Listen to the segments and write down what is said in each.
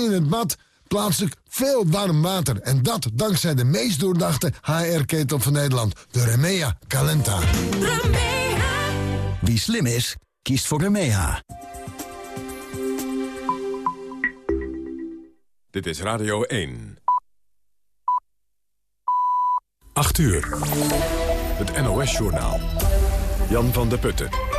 in het bad plaatselijk veel warm water. En dat dankzij de meest doordachte HR-ketel van Nederland, de Remea Calenta. Remeha. Wie slim is, kiest voor Remeha. Dit is Radio 1. 8 uur. Het NOS-journaal. Jan van der Putten.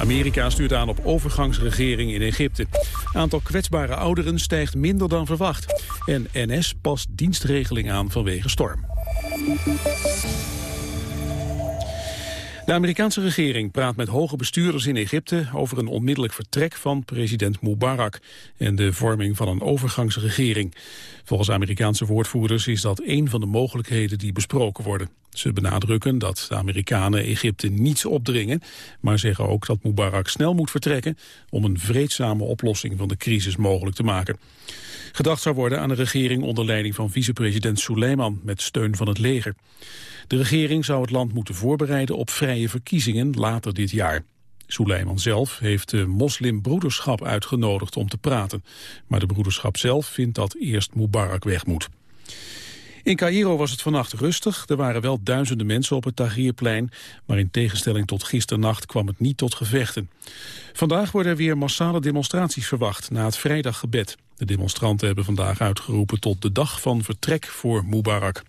Amerika stuurt aan op overgangsregering in Egypte. Aantal kwetsbare ouderen stijgt minder dan verwacht. En NS past dienstregeling aan vanwege storm. De Amerikaanse regering praat met hoge bestuurders in Egypte over een onmiddellijk vertrek van president Mubarak en de vorming van een overgangsregering. Volgens Amerikaanse woordvoerders is dat een van de mogelijkheden die besproken worden. Ze benadrukken dat de Amerikanen Egypte niets opdringen, maar zeggen ook dat Mubarak snel moet vertrekken om een vreedzame oplossing van de crisis mogelijk te maken. Gedacht zou worden aan een regering onder leiding van vicepresident Suleiman met steun van het leger. De regering zou het land moeten voorbereiden op vrije verkiezingen later dit jaar. Suleiman zelf heeft de moslimbroederschap uitgenodigd om te praten. Maar de broederschap zelf vindt dat eerst Mubarak weg moet. In Cairo was het vannacht rustig. Er waren wel duizenden mensen op het Tahrirplein. Maar in tegenstelling tot gisternacht kwam het niet tot gevechten. Vandaag worden er weer massale demonstraties verwacht na het vrijdaggebed. De demonstranten hebben vandaag uitgeroepen tot de dag van vertrek voor Mubarak.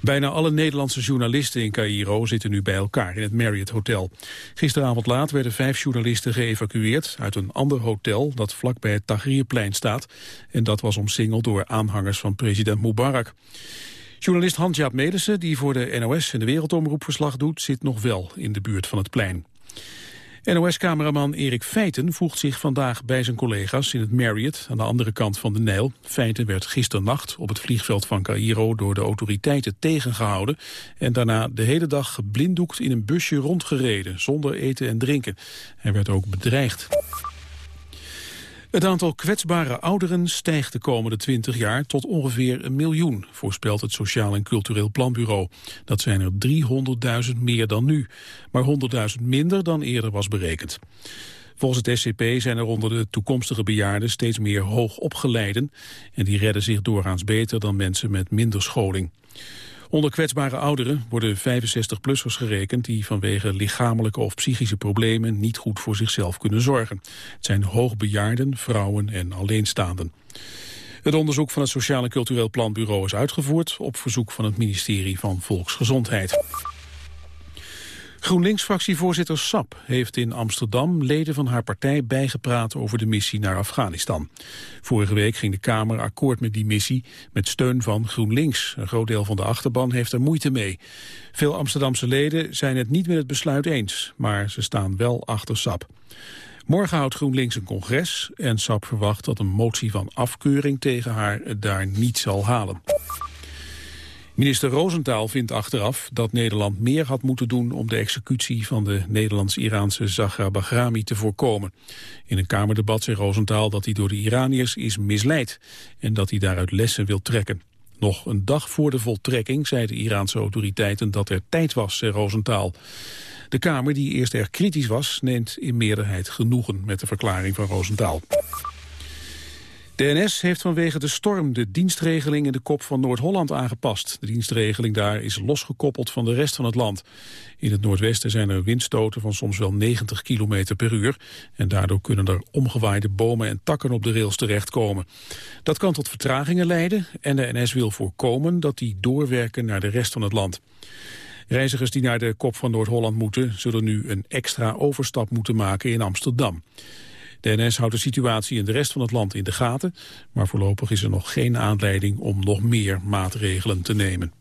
Bijna alle Nederlandse journalisten in Cairo zitten nu bij elkaar in het Marriott Hotel. Gisteravond laat werden vijf journalisten geëvacueerd uit een ander hotel dat vlakbij het Tahrirplein staat. En dat was omsingeld door aanhangers van president Mubarak. Journalist Hans-Jaap Medersen, die voor de NOS en de Wereldomroep verslag doet, zit nog wel in de buurt van het plein. NOS-cameraman Erik Feiten voegt zich vandaag bij zijn collega's in het Marriott aan de andere kant van de Nijl. Feiten werd gisternacht op het vliegveld van Cairo door de autoriteiten tegengehouden en daarna de hele dag geblinddoekt in een busje rondgereden zonder eten en drinken. Hij werd ook bedreigd. Het aantal kwetsbare ouderen stijgt de komende 20 jaar tot ongeveer een miljoen, voorspelt het Sociaal en Cultureel Planbureau. Dat zijn er 300.000 meer dan nu, maar 100.000 minder dan eerder was berekend. Volgens het SCP zijn er onder de toekomstige bejaarden steeds meer hoogopgeleiden en die redden zich doorgaans beter dan mensen met minder scholing. Onder kwetsbare ouderen worden 65-plussers gerekend... die vanwege lichamelijke of psychische problemen niet goed voor zichzelf kunnen zorgen. Het zijn hoogbejaarden, vrouwen en alleenstaanden. Het onderzoek van het Sociaal en Cultureel Planbureau is uitgevoerd... op verzoek van het ministerie van Volksgezondheid. GroenLinks-fractievoorzitter Sap heeft in Amsterdam leden van haar partij bijgepraat over de missie naar Afghanistan. Vorige week ging de Kamer akkoord met die missie met steun van GroenLinks. Een groot deel van de achterban heeft er moeite mee. Veel Amsterdamse leden zijn het niet met het besluit eens, maar ze staan wel achter Sap. Morgen houdt GroenLinks een congres en Sap verwacht dat een motie van afkeuring tegen haar het daar niet zal halen. Minister Rosenthal vindt achteraf dat Nederland meer had moeten doen om de executie van de Nederlands-Iraanse Zahra Bahrami te voorkomen. In een Kamerdebat zei Rosenthal dat hij door de Iraniërs is misleid en dat hij daaruit lessen wil trekken. Nog een dag voor de voltrekking zeiden Iraanse autoriteiten dat er tijd was, zei Rosenthal. De Kamer, die eerst erg kritisch was, neemt in meerderheid genoegen met de verklaring van Rosenthal. De NS heeft vanwege de storm de dienstregeling in de kop van Noord-Holland aangepast. De dienstregeling daar is losgekoppeld van de rest van het land. In het noordwesten zijn er windstoten van soms wel 90 km per uur. En daardoor kunnen er omgewaaide bomen en takken op de rails terechtkomen. Dat kan tot vertragingen leiden en de NS wil voorkomen dat die doorwerken naar de rest van het land. Reizigers die naar de kop van Noord-Holland moeten... zullen nu een extra overstap moeten maken in Amsterdam. De houdt de situatie in de rest van het land in de gaten, maar voorlopig is er nog geen aanleiding om nog meer maatregelen te nemen.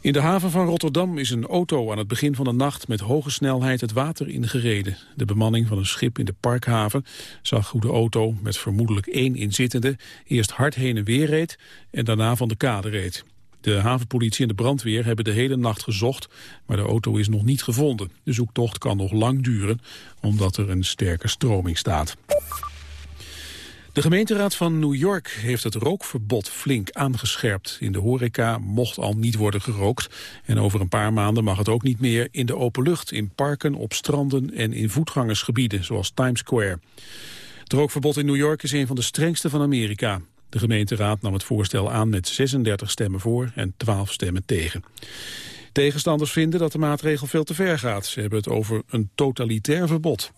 In de haven van Rotterdam is een auto aan het begin van de nacht met hoge snelheid het water ingereden. De bemanning van een schip in de parkhaven zag hoe de auto met vermoedelijk één inzittende eerst hard heen en weer reed en daarna van de kade reed. De havenpolitie en de brandweer hebben de hele nacht gezocht, maar de auto is nog niet gevonden. De zoektocht kan nog lang duren, omdat er een sterke stroming staat. De gemeenteraad van New York heeft het rookverbod flink aangescherpt. In de horeca mocht al niet worden gerookt. En over een paar maanden mag het ook niet meer in de open lucht, in parken, op stranden en in voetgangersgebieden, zoals Times Square. Het rookverbod in New York is een van de strengste van Amerika. De gemeenteraad nam het voorstel aan met 36 stemmen voor en 12 stemmen tegen. Tegenstanders vinden dat de maatregel veel te ver gaat. Ze hebben het over een totalitair verbod.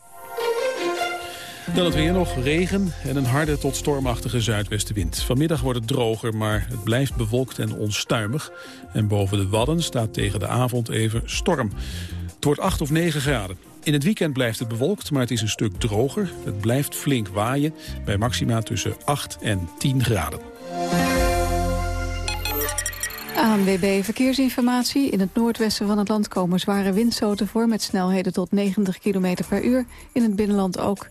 Dan het weer nog, regen en een harde tot stormachtige zuidwestenwind. Vanmiddag wordt het droger, maar het blijft bewolkt en onstuimig. En boven de Wadden staat tegen de avond even storm. Het wordt 8 of 9 graden. In het weekend blijft het bewolkt, maar het is een stuk droger. Het blijft flink waaien, bij maxima tussen 8 en 10 graden. ANWB Verkeersinformatie. In het noordwesten van het land komen zware windstoten voor... met snelheden tot 90 km per uur. In het binnenland ook.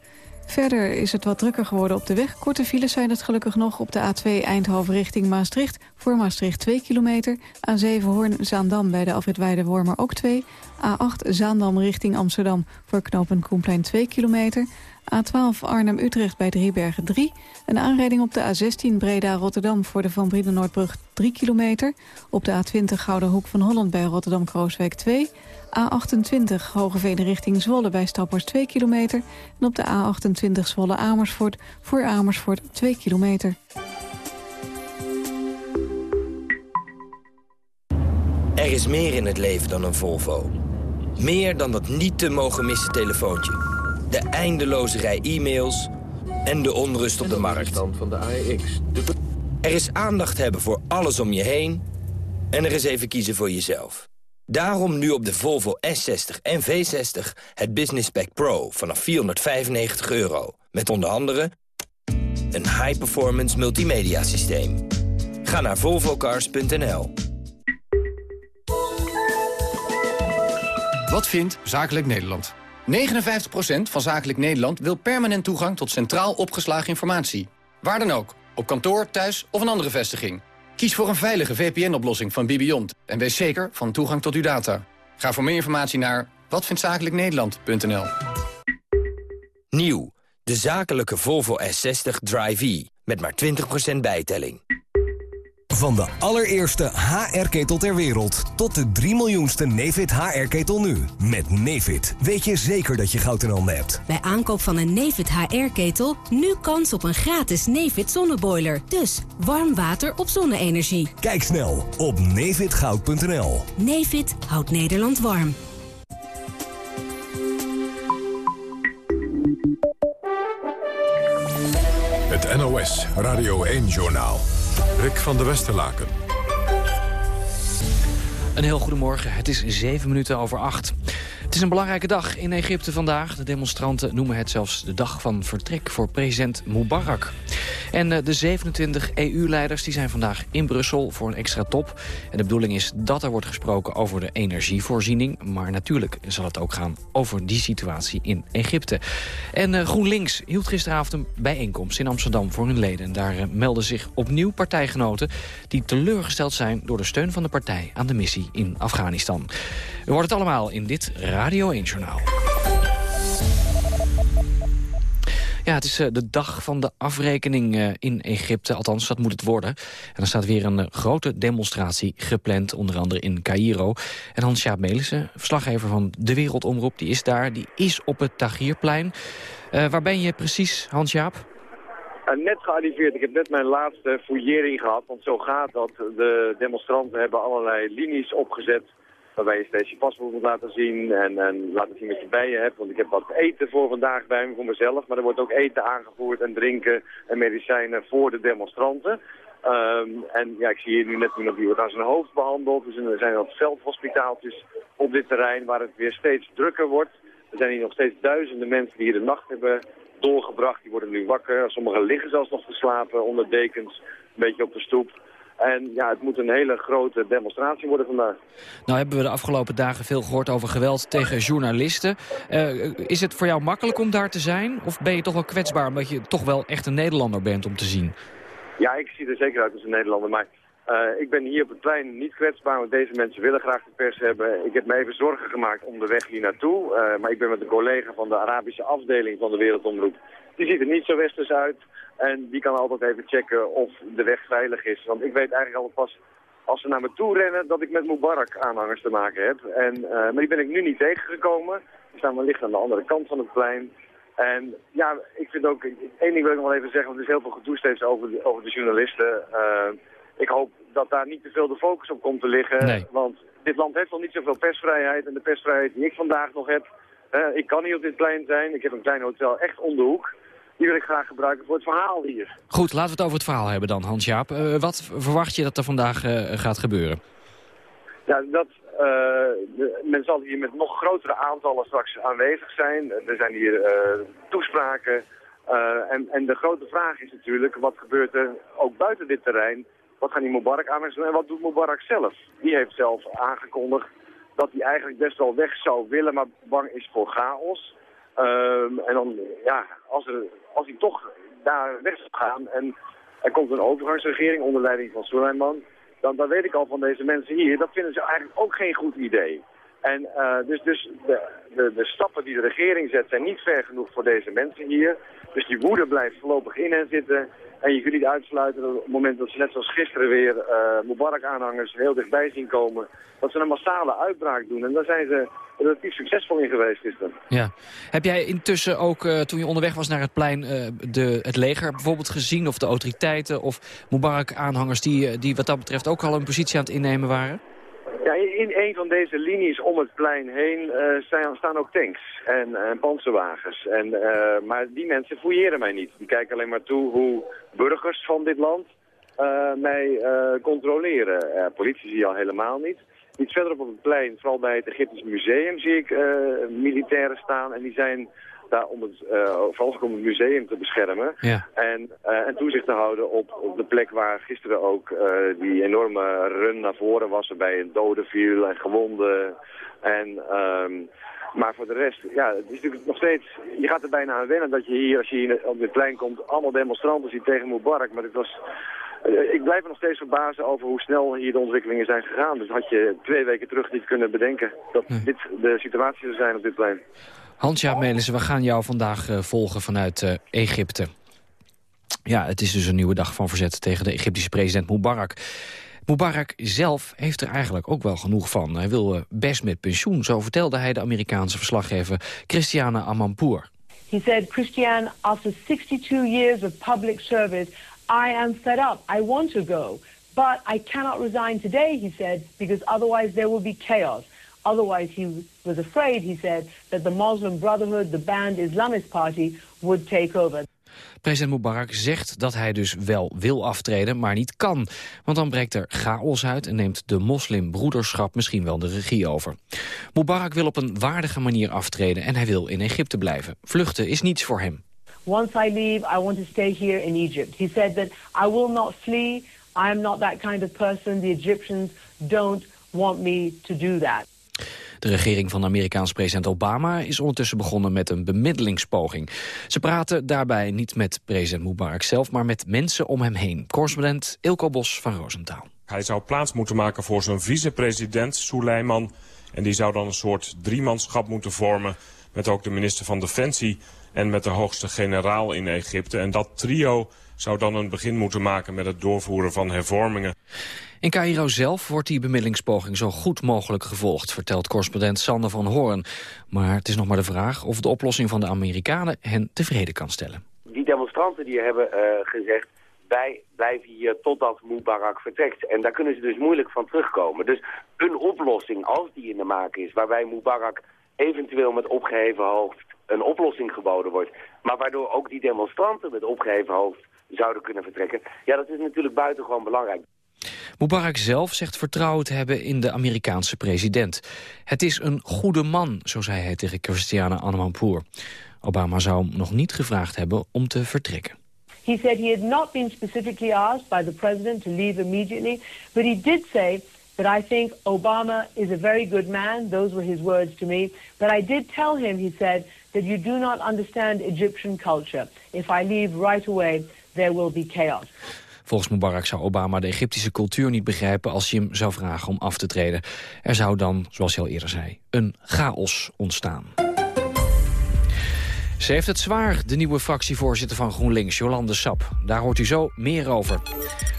Verder is het wat drukker geworden op de weg. Korte files zijn het gelukkig nog op de A2 Eindhoven richting Maastricht. Voor Maastricht 2 kilometer. A7 Hoorn-Zaandam bij de afrit Wormer ook 2. A8 Zaandam richting Amsterdam voor knooppunt Koenplein 2 kilometer. A12 Arnhem-Utrecht bij Driebergen 3. Een aanrijding op de A16 Breda-Rotterdam voor de Van Brieden-Noordbrug 3 kilometer. Op de A20 Gouden Hoek van Holland bij Rotterdam-Krooswijk 2. A28 Hogeveen richting Zwolle bij Stappers 2 kilometer. En op de A28 Zwolle-Amersfoort voor Amersfoort 2 kilometer. Er is meer in het leven dan een Volvo. Meer dan dat niet te mogen missen telefoontje. De eindeloze rij e-mails en de onrust op de markt. van de AEX. Er is aandacht hebben voor alles om je heen... en er is even kiezen voor jezelf. Daarom nu op de Volvo S60 en V60 het Business Pack Pro vanaf 495 euro. Met onder andere een high-performance multimedia systeem. Ga naar volvocars.nl. Wat vindt Zakelijk Nederland? 59% van Zakelijk Nederland wil permanent toegang tot centraal opgeslagen informatie. Waar dan ook, op kantoor, thuis of een andere vestiging. Kies voor een veilige VPN-oplossing van Bibiont en wees zeker van toegang tot uw data. Ga voor meer informatie naar watvindtzakelijknederland.nl. Nieuw, de zakelijke Volvo S60 Drive-E met maar 20% bijtelling. Van de allereerste HR-ketel ter wereld tot de 3 miljoenste Nefit HR-ketel nu. Met Nefit weet je zeker dat je goud in handen hebt. Bij aankoop van een Nefit HR-ketel nu kans op een gratis Nefit zonneboiler. Dus warm water op zonne-energie. Kijk snel op nefitgoud.nl. Nefit houdt Nederland warm. Het NOS Radio 1-journaal. Rick van der Westerlaken. Een heel goedemorgen. Het is zeven minuten over acht. Het is een belangrijke dag in Egypte vandaag. De demonstranten noemen het zelfs de dag van vertrek voor president Mubarak. En eh, de 27 EU-leiders zijn vandaag in Brussel voor een extra top. En de bedoeling is dat er wordt gesproken over de energievoorziening. Maar natuurlijk zal het ook gaan over die situatie in Egypte. En uh, GroenLinks hield gisteravond een bijeenkomst in Amsterdam voor hun leden. En daar uh, melden zich opnieuw partijgenoten die teleurgesteld zijn... door de steun van de partij aan de missie in Afghanistan. U hoort het allemaal in dit Radio 1-journaal. Ja, het is uh, de dag van de afrekening uh, in Egypte. Althans, dat moet het worden. En er staat weer een uh, grote demonstratie gepland, onder andere in Cairo. En Hans-Jaap Melissen, verslaggever van De Wereldomroep, die is daar. Die is op het Tahrirplein. waar ben je precies, Hans-Jaap? net gearriveerd. Ik heb net mijn laatste fouillering gehad. Want zo gaat dat. De demonstranten hebben allerlei linies opgezet waarbij je steeds je paspoort moet laten zien en, en laten zien wat je bij je hebt. Want ik heb wat eten voor vandaag bij me, voor mezelf. Maar er wordt ook eten aangevoerd en drinken en medicijnen voor de demonstranten. Um, en ja, ik zie hier nu net iemand die wordt aan zijn hoofd behandeld. Dus er zijn wat veldhospitaaltjes op dit terrein waar het weer steeds drukker wordt. Er zijn hier nog steeds duizenden mensen die hier de nacht hebben doorgebracht. Die worden nu wakker. Sommigen liggen zelfs nog te slapen onder dekens, een beetje op de stoep. En ja, het moet een hele grote demonstratie worden vandaag. Nou hebben we de afgelopen dagen veel gehoord over geweld tegen journalisten. Uh, is het voor jou makkelijk om daar te zijn? Of ben je toch wel kwetsbaar omdat je toch wel echt een Nederlander bent om te zien? Ja, ik zie er zeker uit als een Nederlander. Maar uh, ik ben hier op het plein niet kwetsbaar, want deze mensen willen graag de pers hebben. Ik heb me even zorgen gemaakt om de weg hier naartoe. Uh, maar ik ben met een collega van de Arabische afdeling van de Wereldomroep. Die ziet er niet zo westers uit. En die kan altijd even checken of de weg veilig is. Want ik weet eigenlijk al pas als ze naar me toe rennen dat ik met Mubarak aanhangers te maken heb. En, uh, maar die ben ik nu niet tegengekomen. Die staan wellicht aan de andere kant van het plein. En ja, ik vind ook, één ding wil ik nog wel even zeggen, want er is heel veel gedoe steeds over de, over de journalisten. Uh, ik hoop dat daar niet te veel de focus op komt te liggen. Nee. Want dit land heeft nog niet zoveel persvrijheid. En de persvrijheid die ik vandaag nog heb, uh, ik kan niet op dit plein zijn. Ik heb een klein hotel echt om de hoek. Die wil ik graag gebruiken voor het verhaal hier. Goed, laten we het over het verhaal hebben dan, Hans-Jaap. Uh, wat verwacht je dat er vandaag gaat gebeuren? Ja, dat uh, de, men zal hier met nog grotere aantallen straks aanwezig zijn. Er zijn hier toespraken. En, en de grote vraag is natuurlijk, wat gebeurt er ook buiten dit terrein? Wat gaan die Mubarak aan doen en wat doet Mubarak zelf? Die heeft zelf aangekondigd dat hij eigenlijk best wel weg zou willen, maar bang is voor chaos. Um, en dan, ja, als, er, als toch daar weg zou gaan en er komt een overgangsregering onder leiding van Suleiman dan, dan weet ik al van deze mensen hier, dat vinden ze eigenlijk ook geen goed idee. En uh, dus, dus de, de, de, stappen die de regering zet zijn niet ver genoeg voor deze mensen hier. Dus die woede blijft voorlopig in hen zitten. En je kunt niet uitsluiten op het moment dat ze net zoals gisteren weer uh, Mubarak-aanhangers heel dichtbij zien komen, dat ze een massale uitbraak doen. En daar zijn ze relatief succesvol in geweest gisteren. Ja. Heb jij intussen ook, uh, toen je onderweg was naar het plein, de, het leger bijvoorbeeld gezien? Of de autoriteiten of Mubarak-aanhangers die, die wat dat betreft ook al een positie aan het innemen waren? In een van deze linies om het plein heen uh, zijn, staan ook tanks en, en panzerwagens. En, uh, maar die mensen fouilleren mij niet. Die kijken alleen maar toe hoe burgers van dit land mij controleren. politie zie je al helemaal niet. Iets verderop op het plein, vooral bij het Egyptisch Museum, zie ik militairen staan. En die zijn daar om het, uh, vooral om het museum te beschermen. Ja. En, uh, en toezicht te houden op, op de plek waar gisteren ook uh, die enorme run naar voren was. Waarbij een dode viel en gewonden. En, um, maar voor de rest, ja, het is natuurlijk nog steeds... Je gaat er bijna aan wennen dat je hier, als je hier op dit plein komt... allemaal demonstranten ziet tegen Mubarak. Maar het was... Ik blijf me nog steeds verbazen over hoe snel hier de ontwikkelingen zijn gegaan. Dus had je twee weken terug niet kunnen bedenken dat nee. dit de situatie zou zijn op dit plein. Hans-Jaap Melissen, we gaan jou vandaag uh, volgen vanuit uh, Egypte. Ja, het is dus een nieuwe dag van verzet tegen de Egyptische president Mubarak. Mubarak zelf heeft er eigenlijk ook wel genoeg van. Hij wil uh, best met pensioen, zo vertelde hij de Amerikaanse verslaggever Christiane Amanpour. He said, Christiane, after 62 years of public service, I am fed up. I want to go. But I cannot resign today, he said, because otherwise there will be chaos. Otherwise, he was afraid, he said, that the Muslim Brotherhood, the banned Islamist party, would take over. President Mubarak zegt dat hij dus wel wil aftreden, maar niet kan. Want dan breekt er chaos uit en neemt de moslimbroederschap misschien wel de regie over. Mubarak wil op een waardige manier aftreden en hij wil in Egypte blijven. Vluchten is niets voor hem. Once I leave, I want to stay here in Egypt. He said that I will not flee. I am not that kind of person. The Egyptians don't want me to do that. De regering van Amerikaans president Obama is ondertussen begonnen met een bemiddelingspoging. Ze praten daarbij niet met president Mubarak zelf, maar met mensen om hem heen. Correspondent Ilko Bos van Roosentaal. Hij zou plaats moeten maken voor zijn vicepresident Suleiman. En die zou dan een soort driemanschap moeten vormen... met ook de minister van Defensie en met de hoogste generaal in Egypte. En dat trio zou dan een begin moeten maken met het doorvoeren van hervormingen. In Cairo zelf wordt die bemiddelingspoging zo goed mogelijk gevolgd, vertelt correspondent Sander van Hoorn. Maar het is nog maar de vraag of de oplossing van de Amerikanen hen tevreden kan stellen. Die demonstranten die hebben uh, gezegd, wij blijven hier totdat Mubarak vertrekt. En daar kunnen ze dus moeilijk van terugkomen. Dus een oplossing, als die in de maak is, waarbij Mubarak eventueel met opgeheven hoofd een oplossing geboden wordt, maar waardoor ook die demonstranten met opgeheven hoofd zouden kunnen vertrekken. Ja, dat is natuurlijk buitengewoon belangrijk. Mubarak zelf zegt vertrouwen te hebben in de Amerikaanse president. Het is een goede man, zo zei hij tegen Christiane Amanpour. Obama zou hem nog niet gevraagd hebben om te vertrekken. He said he had not been specifically asked by the president to leave immediately, but he did say that I think Obama is a very good man. Those were his words to me. But I did tell him, he said, that you do not understand Egyptian culture. If I leave right away, there will be chaos. Volgens Mubarak zou Obama de Egyptische cultuur niet begrijpen als hij hem zou vragen om af te treden. Er zou dan, zoals hij al eerder zei, een chaos ontstaan. Ze heeft het zwaar, de nieuwe fractievoorzitter van GroenLinks, Jolande Sap. Daar hoort u zo meer over.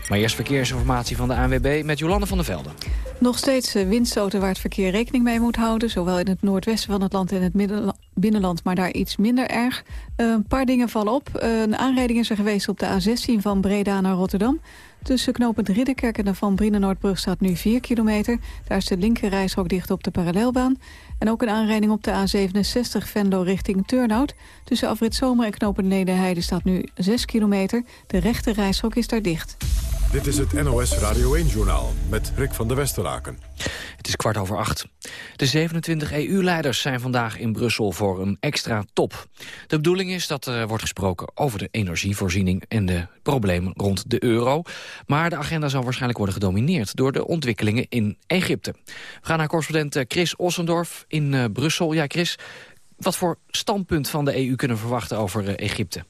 Maar eerst verkeersinformatie van de ANWB met Jolande van der Velden. Nog steeds eh, windstoten waar het verkeer rekening mee moet houden. Zowel in het noordwesten van het land en het binnenland, maar daar iets minder erg. Uh, een paar dingen vallen op. Uh, een aanrijding is er geweest op de A16 van Breda naar Rotterdam. Tussen knooppunt Ridderkerk en de Van Brienen-Noordbrug staat nu 4 kilometer. Daar is de linker dicht op de parallelbaan. En ook een aanrijding op de A67 Venlo richting Turnhout. Tussen Afrit Zomer en knooppunt Nederheide staat nu 6 kilometer. De rechte reishok is daar dicht. Dit is het NOS Radio 1-journaal met Rick van der Westeraken. Het is kwart over acht. De 27 EU-leiders zijn vandaag in Brussel voor een extra top. De bedoeling is dat er wordt gesproken over de energievoorziening... en de problemen rond de euro. Maar de agenda zal waarschijnlijk worden gedomineerd... door de ontwikkelingen in Egypte. We gaan naar correspondent Chris Ossendorf in uh, Brussel. Ja, Chris, wat voor standpunt van de EU kunnen we verwachten over uh, Egypte?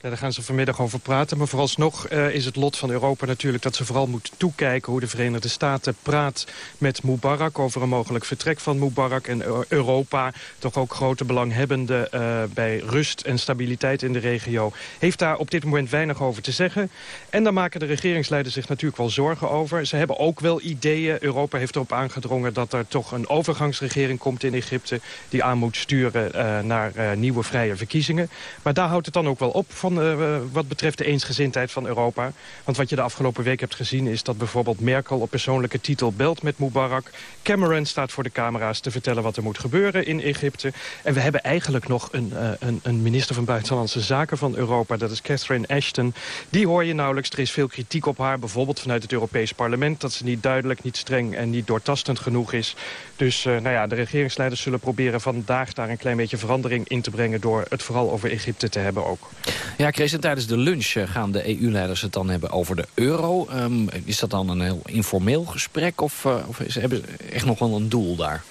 Ja, daar gaan ze vanmiddag over praten. Maar vooralsnog uh, is het lot van Europa natuurlijk dat ze vooral moet toekijken... hoe de Verenigde Staten praat met Mubarak over een mogelijk vertrek van Mubarak. En Europa, toch ook grote belanghebbende uh, bij rust en stabiliteit in de regio... heeft daar op dit moment weinig over te zeggen. En daar maken de regeringsleiders zich natuurlijk wel zorgen over. Ze hebben ook wel ideeën. Europa heeft erop aangedrongen dat er toch een overgangsregering komt in Egypte... die aan moet sturen naar nieuwe vrije verkiezingen. Maar daar houdt het dan ook wel op uh, wat betreft de eensgezindheid van Europa. Want wat je de afgelopen week hebt gezien is dat bijvoorbeeld Merkel op persoonlijke titel belt met Mubarak. Cameron staat voor de camera's te vertellen wat er moet gebeuren in Egypte. En we hebben eigenlijk nog een, uh, een, een, minister van Buitenlandse Zaken van Europa. Dat is Catherine Ashton. Die hoor je nauwelijks. Er is veel kritiek op haar, bijvoorbeeld vanuit het Europees Parlement. Dat ze niet duidelijk, niet streng en niet doortastend genoeg is. Dus uh, nou ja, de regeringsleiders zullen proberen vandaag daar een klein beetje verandering in te brengen... door het vooral over Egypte te hebben ook. Ja, Chris, en tijdens de lunch eh, gaan de EU-leiders het dan hebben over de euro. Um, is dat dan een heel informeel gesprek of, uh, of is, hebben ze echt nog wel een doel daar?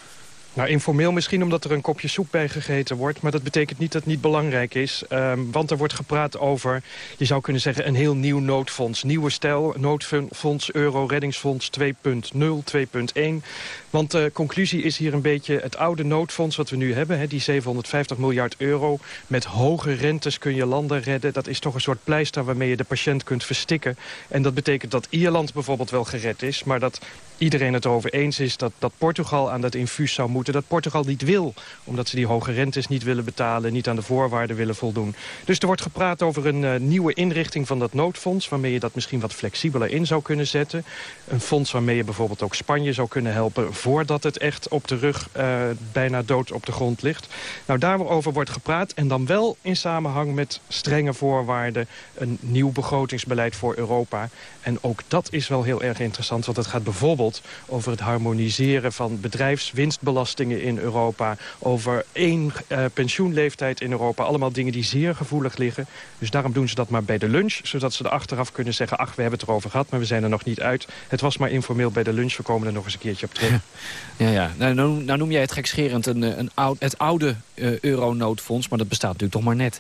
Nou, informeel misschien omdat er een kopje soep bij gegeten wordt. Maar dat betekent niet dat het niet belangrijk is. Um, want er wordt gepraat over, je zou kunnen zeggen, een heel nieuw noodfonds. Nieuwe stijl, noodfonds, euro, reddingsfonds 2.0, 2.1. Want de conclusie is hier een beetje het oude noodfonds wat we nu hebben. Die 750 miljard euro. Met hoge rentes kun je landen redden. Dat is toch een soort pleister waarmee je de patiënt kunt verstikken. En dat betekent dat Ierland bijvoorbeeld wel gered is. Maar dat iedereen het erover eens is dat, dat Portugal aan dat infuus zou moeten. Dat Portugal niet wil, omdat ze die hoge rentes niet willen betalen... niet aan de voorwaarden willen voldoen. Dus er wordt gepraat over een uh, nieuwe inrichting van dat noodfonds... waarmee je dat misschien wat flexibeler in zou kunnen zetten. Een fonds waarmee je bijvoorbeeld ook Spanje zou kunnen helpen... voordat het echt op de rug uh, bijna dood op de grond ligt. Nou, daarover wordt gepraat en dan wel in samenhang met strenge voorwaarden... een nieuw begrotingsbeleid voor Europa. En ook dat is wel heel erg interessant, want het gaat bijvoorbeeld over het harmoniseren van bedrijfswinstbelastingen in Europa... over één uh, pensioenleeftijd in Europa. Allemaal dingen die zeer gevoelig liggen. Dus daarom doen ze dat maar bij de lunch, zodat ze er achteraf kunnen zeggen... ach, we hebben het erover gehad, maar we zijn er nog niet uit. Het was maar informeel bij de lunch, we komen er nog eens een keertje op terug. Ja, ja. Nou, nou, nou noem jij het gekscherend een, een oud, het oude uh, euronoodfonds... maar dat bestaat natuurlijk toch maar net.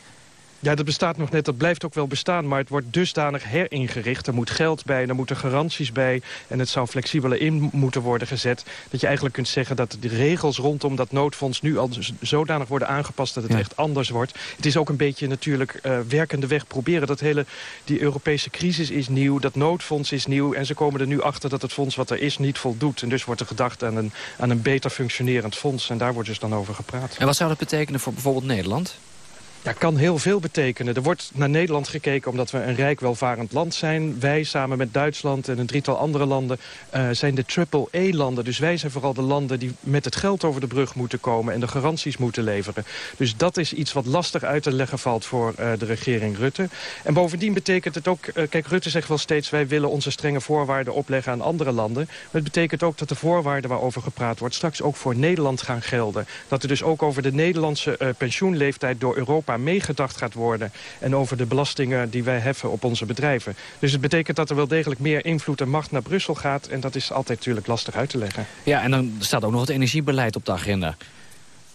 Ja, dat bestaat nog net, dat blijft ook wel bestaan... maar het wordt dusdanig heringericht. Er moet geld bij, er moeten garanties bij... en het zou flexibeler in moeten worden gezet... dat je eigenlijk kunt zeggen dat de regels rondom dat noodfonds... nu al zodanig worden aangepast dat het echt anders wordt. Het is ook een beetje natuurlijk uh, werkende weg proberen. Dat hele, die Europese crisis is nieuw, dat noodfonds is nieuw... en ze komen er nu achter dat het fonds wat er is niet voldoet. En dus wordt er gedacht aan een, aan een beter functionerend fonds... en daar wordt dus dan over gepraat. En wat zou dat betekenen voor bijvoorbeeld Nederland? Ja, kan heel veel betekenen. Er wordt naar Nederland gekeken omdat we een rijk welvarend land zijn. Wij samen met Duitsland en een drietal andere landen uh, zijn de triple-E-landen. Dus wij zijn vooral de landen die met het geld over de brug moeten komen... en de garanties moeten leveren. Dus dat is iets wat lastig uit te leggen valt voor uh, de regering Rutte. En bovendien betekent het ook... Uh, kijk, Rutte zegt wel steeds... wij willen onze strenge voorwaarden opleggen aan andere landen. Maar het betekent ook dat de voorwaarden waarover gepraat wordt... straks ook voor Nederland gaan gelden. Dat er dus ook over de Nederlandse pensioenleeftijd door Europa meegedacht gaat worden... en over de belastingen die wij heffen op onze bedrijven. Dus het betekent dat er wel degelijk meer invloed en macht naar Brussel gaat... en dat is altijd natuurlijk lastig uit te leggen. Ja, en dan staat ook nog het energiebeleid op de agenda.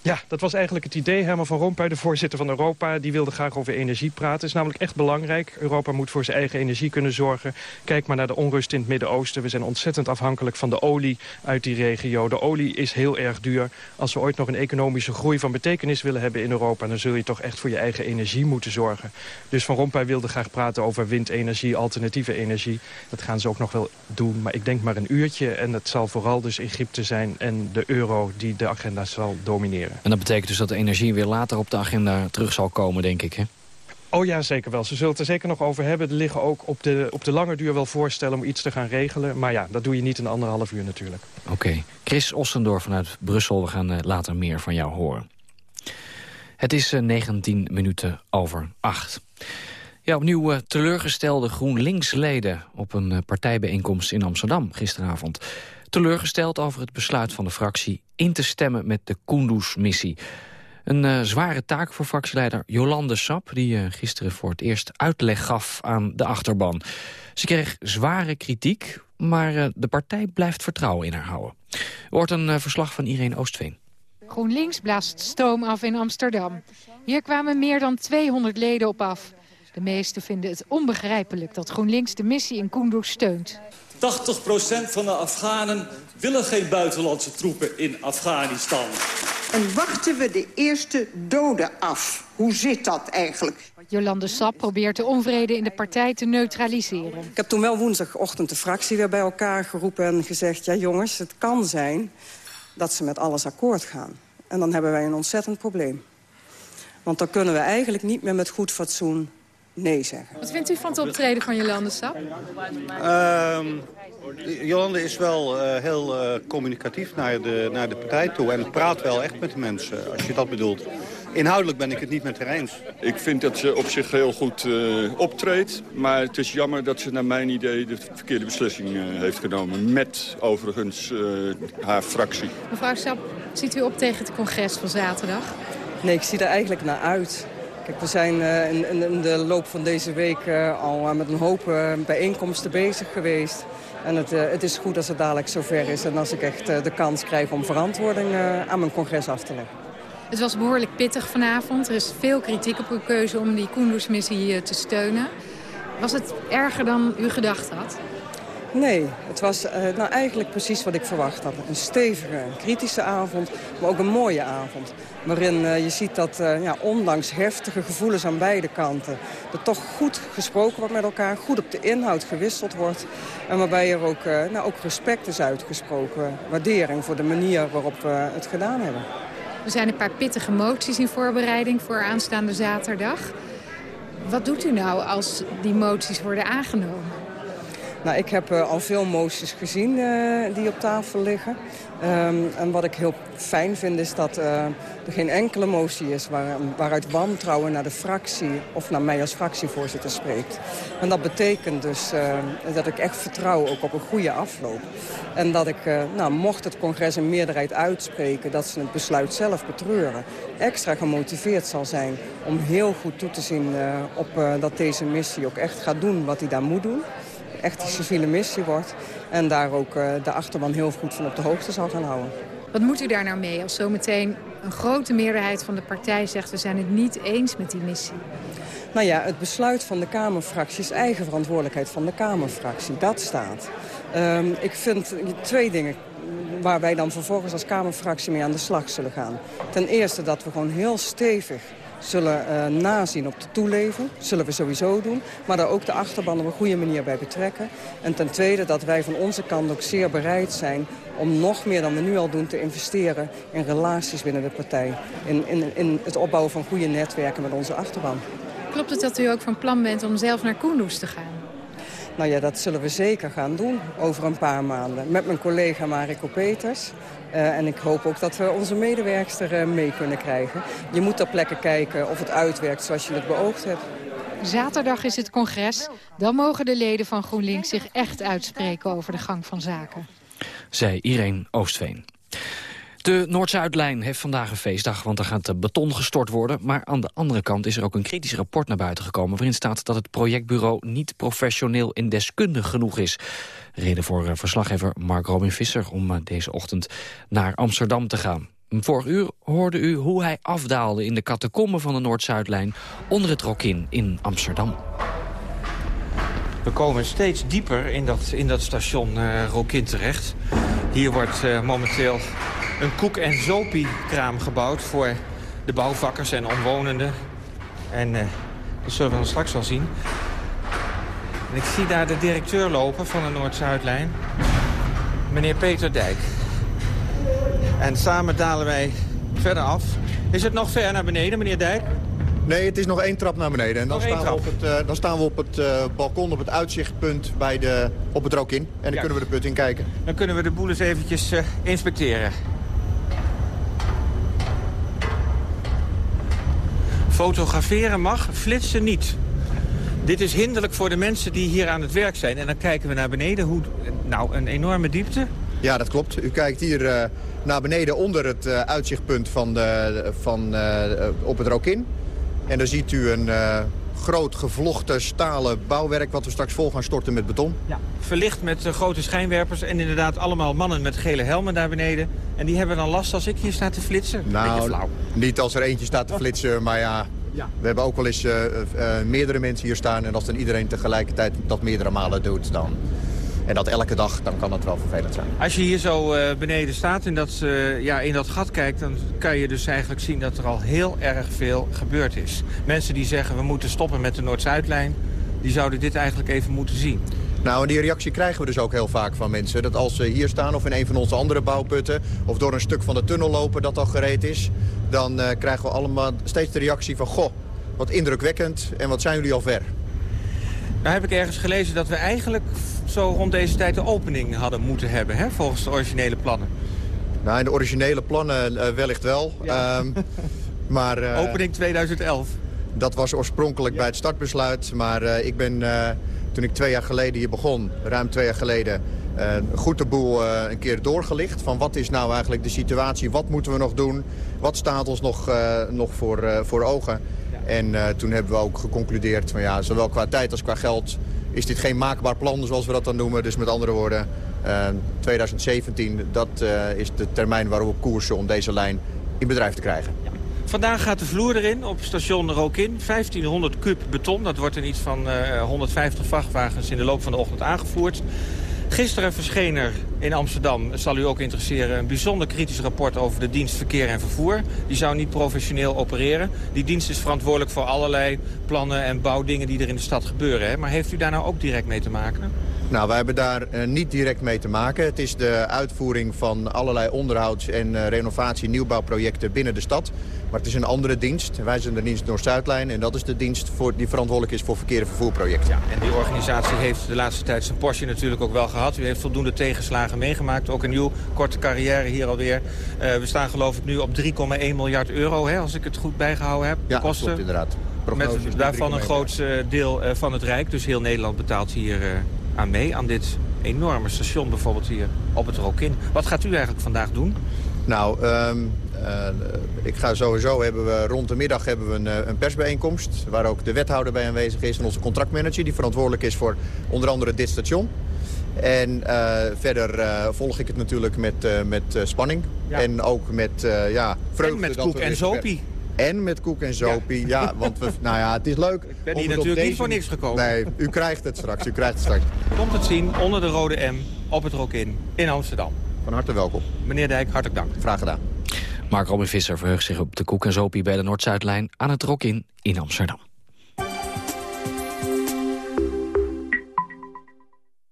Ja, dat was eigenlijk het idee. Herman van Rompuy, de voorzitter van Europa... die wilde graag over energie praten. Het is namelijk echt belangrijk. Europa moet voor zijn eigen energie kunnen zorgen. Kijk maar naar de onrust in het Midden-Oosten. We zijn ontzettend afhankelijk van de olie uit die regio. De olie is heel erg duur. Als we ooit nog een economische groei van betekenis willen hebben in Europa... dan zul je toch echt voor je eigen energie moeten zorgen. Dus Van Rompuy wilde graag praten over windenergie, alternatieve energie. Dat gaan ze ook nog wel doen, maar ik denk maar een uurtje. En het zal vooral dus Egypte zijn en de euro die de agenda zal domineren. En dat betekent dus dat de energie weer later op de agenda terug zal komen, denk ik, hè? Oh ja, zeker wel. Ze zullen het er zeker nog over hebben. Er liggen ook op de, op de lange duur wel voorstellen om iets te gaan regelen. Maar ja, dat doe je niet in anderhalf uur natuurlijk. Oké. Chris Ossendorf vanuit Brussel. We gaan uh, later meer van jou horen. Het is uh, 19 minuten over 8. Ja, opnieuw uh, teleurgestelde GroenLinks-leden op een partijbijeenkomst in Amsterdam gisteravond teleurgesteld over het besluit van de fractie in te stemmen met de Kunduz-missie. Een uh, zware taak voor fractieleider Jolande Sap... die uh, gisteren voor het eerst uitleg gaf aan de achterban. Ze kreeg zware kritiek, maar uh, de partij blijft vertrouwen in haar houden. Er wordt een verslag van Irene Oostveen. GroenLinks blaast stoom af in Amsterdam. Hier kwamen meer dan 200 leden op af. De meesten vinden het onbegrijpelijk dat GroenLinks de missie in Kunduz steunt. 80% van de Afghanen willen geen buitenlandse troepen in Afghanistan. En wachten we de eerste doden af? Hoe zit dat eigenlijk? Jolande Sap probeert de onvrede in de partij te neutraliseren. Ik heb toen wel woensdagochtend de fractie weer bij elkaar geroepen en gezegd... ja jongens, het kan zijn dat ze met alles akkoord gaan. En dan hebben wij een ontzettend probleem. Want dan kunnen we eigenlijk niet meer met goed fatsoen nee zeggen. Wat vindt u van het optreden van Jolande Sap? Uh, Jolande is wel uh, heel uh, communicatief naar de, naar de partij toe... en praat wel echt met de mensen, als je dat bedoelt. Inhoudelijk ben ik het niet met haar eens. Ik vind dat ze op zich heel goed uh, optreedt. Maar het is jammer dat ze naar mijn idee de verkeerde beslissing heeft genomen. Met overigens haar fractie. Mevrouw Sap, ziet u op tegen het congres van zaterdag? Nee, ik zie er eigenlijk naar uit. We zijn uh, in, in, de loop van deze week uh, al uh, met een hoop bijeenkomsten bezig geweest. En het, het, is goed als het dadelijk zover is en als ik echt de kans krijg om verantwoording aan mijn congres af te leggen. Het was behoorlijk pittig vanavond. Er is veel kritiek op uw keuze om die Kunduz-missie te steunen. Was het erger dan u gedacht had? Nee, het was uh, nou eigenlijk precies wat ik verwacht had. Een stevige, kritische avond, maar ook een mooie avond. Waarin uh, je ziet dat uh, ja, ondanks heftige gevoelens aan beide kanten... er toch goed gesproken wordt met elkaar, goed op de inhoud gewisseld wordt. En waarbij er ook, nou, ook respect is uitgesproken, waardering voor de manier waarop we het gedaan hebben. Er zijn een paar pittige moties in voorbereiding voor aanstaande zaterdag. Wat doet u nou als die moties worden aangenomen? Nou, ik heb uh, al veel moties gezien uh, die op tafel liggen. Um, en wat ik heel fijn vind is dat uh, er geen enkele motie is... Waar, waaruit wantrouwen naar de fractie of naar mij als fractievoorzitter spreekt. En dat betekent dus dat ik echt vertrouw ook op een goede afloop. En dat ik, nou, mocht het congres een meerderheid uitspreken... dat ze het besluit zelf betreuren... extra gemotiveerd zal zijn om heel goed toe te zien op dat deze missie ook echt gaat doen wat hij daar moet doen echt een civiele missie wordt. En daar ook uh, de achterban heel goed van op de hoogte zal gaan houden. Wat moet u daar nou mee als zometeen een grote meerderheid van de partij zegt... we zijn het niet eens met die missie? Nou ja, het besluit van de Kamerfractie is eigen verantwoordelijkheid van de Kamerfractie. Dat staat. Um, ik vind twee dingen waar wij dan vervolgens als Kamerfractie mee aan de slag zullen gaan. Ten eerste dat we gewoon heel stevig zullen uh, nazien op de toeleving. Zullen we sowieso doen. Maar daar ook de achterban op een goede manier bij betrekken. En ten tweede dat wij van onze kant ook zeer bereid zijn om nog meer dan we nu al doen te investeren in relaties binnen de partij. In, in, in het opbouwen van goede netwerken met onze achterban. Klopt het dat u ook van plan bent om zelf naar Kunduz te gaan? Nou ja, dat zullen we zeker gaan doen over een paar maanden. Met mijn collega Mariko Peters. Uh, en ik hoop ook dat we onze medewerkster uh, mee kunnen krijgen. Je moet ter plekke kijken of het uitwerkt zoals je het beoogd hebt. Zaterdag is het congres. Dan mogen de leden van GroenLinks zich echt uitspreken over de gang van zaken. Zij Irene Oostveen. De Noord-Zuidlijn heeft vandaag een feestdag, want er gaat beton gestort worden. Maar aan de andere kant is er ook een kritisch rapport naar buiten gekomen... waarin staat dat het projectbureau niet professioneel en deskundig genoeg is. Reden voor eh, verslaggever Mark Robin Visser om eh, deze ochtend naar Amsterdam te gaan. Vorig uur hoorde u hoe hij afdaalde in de catacomben van de Noord-Zuidlijn... onder het Rokin in Amsterdam. We komen steeds dieper in dat, in dat station uh, Rokin terecht. Hier wordt momenteel een koek- en zopie-kraam gebouwd... voor de bouwvakkers en omwonenden. En dat zullen we dan straks wel zien. En ik zie daar de directeur lopen van de Noord-Zuidlijn. Meneer Peter Dijk. En samen dalen wij verder af. Is het nog ver naar beneden, meneer Dijk? Nee, het is nog één trap naar beneden. En dan, staan we, op het, uh, dan staan we op het uh, balkon, op het uitzichtpunt bij de, op het Rokin. En dan ja. kunnen we de put in kijken. Dan kunnen we de boel eens eventjes uh, inspecteren. Fotograferen mag, flitsen niet. Dit is hinderlijk voor de mensen die hier aan het werk zijn. En dan kijken we naar beneden. Hoe, nou, een enorme diepte. Ja, dat klopt. U kijkt hier uh, naar beneden onder het uh, uitzichtpunt van de, van, uh, op het Rokin. En dan ziet u een groot gevlochten stalen bouwwerk... wat we straks vol gaan storten met beton. Ja. Verlicht met grote schijnwerpers en inderdaad allemaal mannen met gele helmen daar beneden. En die hebben dan last als ik hier sta te flitsen? Nou, niet als er eentje staat te flitsen, maar ja... Ja. We hebben ook wel eens uh, uh, meerdere mensen hier staan... en als dan iedereen tegelijkertijd dat meerdere malen doet... Dan, en dat elke dag, dan kan dat wel vervelend zijn. Als je hier zo uh, beneden staat en dat, ja, in dat gat kijkt... dan kan je dus eigenlijk zien dat er al heel erg veel gebeurd is. Mensen die zeggen we moeten stoppen met de Noord-Zuidlijn... die zouden dit eigenlijk even moeten zien. Nou, en die reactie krijgen we dus ook heel vaak van mensen. Dat als ze hier staan of in een van onze andere bouwputten... of door een stuk van de tunnel lopen dat al gereed is... dan uh, krijgen we allemaal steeds de reactie van... goh, wat indrukwekkend en wat zijn jullie al ver. Nou heb ik ergens gelezen dat we eigenlijk zo rond deze tijd de opening hadden moeten hebben... Hè, volgens de originele plannen. Nou, in de originele plannen uh, wellicht wel. Ja. Um, maar, uh, opening 2011. Dat was oorspronkelijk ja. bij het startbesluit, maar ik ben toen ik twee jaar geleden hier begon, ruim twee jaar geleden... Uh, goed de boel uh, een keer doorgelicht. Van wat is nou eigenlijk de situatie? Wat moeten we nog doen? Wat staat ons nog, uh, nog voor, voor ogen? En toen hebben we ook geconcludeerd... Van, ja, zowel qua tijd als qua geld is dit geen maakbaar plan, zoals we dat dan noemen. Dus met andere woorden, 2017, dat is de termijn waarop we koersen om deze lijn in bedrijf te krijgen. Vandaag gaat de vloer erin op station Rokin. 1500 kub beton. Dat wordt in iets van uh, 150 vrachtwagens in de loop van de ochtend aangevoerd. Gisteren verscheen er in Amsterdam, zal u ook interesseren... een bijzonder kritisch rapport over de dienst verkeer en vervoer. Die zou niet professioneel opereren. Die dienst is verantwoordelijk voor allerlei plannen en bouwdingen die er in de stad gebeuren. Hè? Maar heeft u daar nou ook direct mee te maken? Nou, wij hebben daar uh, niet direct mee te maken. Het is de uitvoering van allerlei onderhouds- en uh, renovatie-nieuwbouwprojecten binnen de stad. Maar het is een andere dienst. Wij zijn de dienst Noord-Zuidlijn en dat is de dienst voor, die verantwoordelijk is voor verkeer en vervoerprojecten. Ja, en die organisatie heeft de laatste tijd zijn Porsche natuurlijk ook wel gehad. U heeft voldoende tegenslagen meegemaakt. Ook een nieuw korte carrière hier alweer. Uh, we staan geloof ik nu op 3,1 miljard euro, hè, als ik het goed bijgehouden heb. Ja, kosten. klopt inderdaad. Met daarvan een groot deel van het Rijk. Dus heel Nederland betaalt hier aan mee, aan dit enorme station bijvoorbeeld hier op het Rokin. Wat gaat u eigenlijk vandaag doen? Nou, um, uh, ik ga sowieso hebben we rond de middag hebben we een, een, persbijeenkomst... waar ook de wethouder bij aanwezig is en onze contractmanager... die verantwoordelijk is voor onder andere dit station. En uh, verder uh, volg ik het natuurlijk met, met spanning. Ja. En ook met ja, vreugde. En met koek en zopie. En met koek en zopie, ja. ja. want we, nou ja, het is leuk. Ik ben hier natuurlijk deze... niet voor niks gekomen. Nee, u krijgt het straks, u krijgt het straks. Komt het zien onder de rode M op het Rokin in Amsterdam. Van harte welkom. Meneer Dijk, hartelijk dank. Graag gedaan. Mark Robin Visser verheugt zich op de koek en zopie bij de Noord-Zuidlijn aan het Rokin in Amsterdam.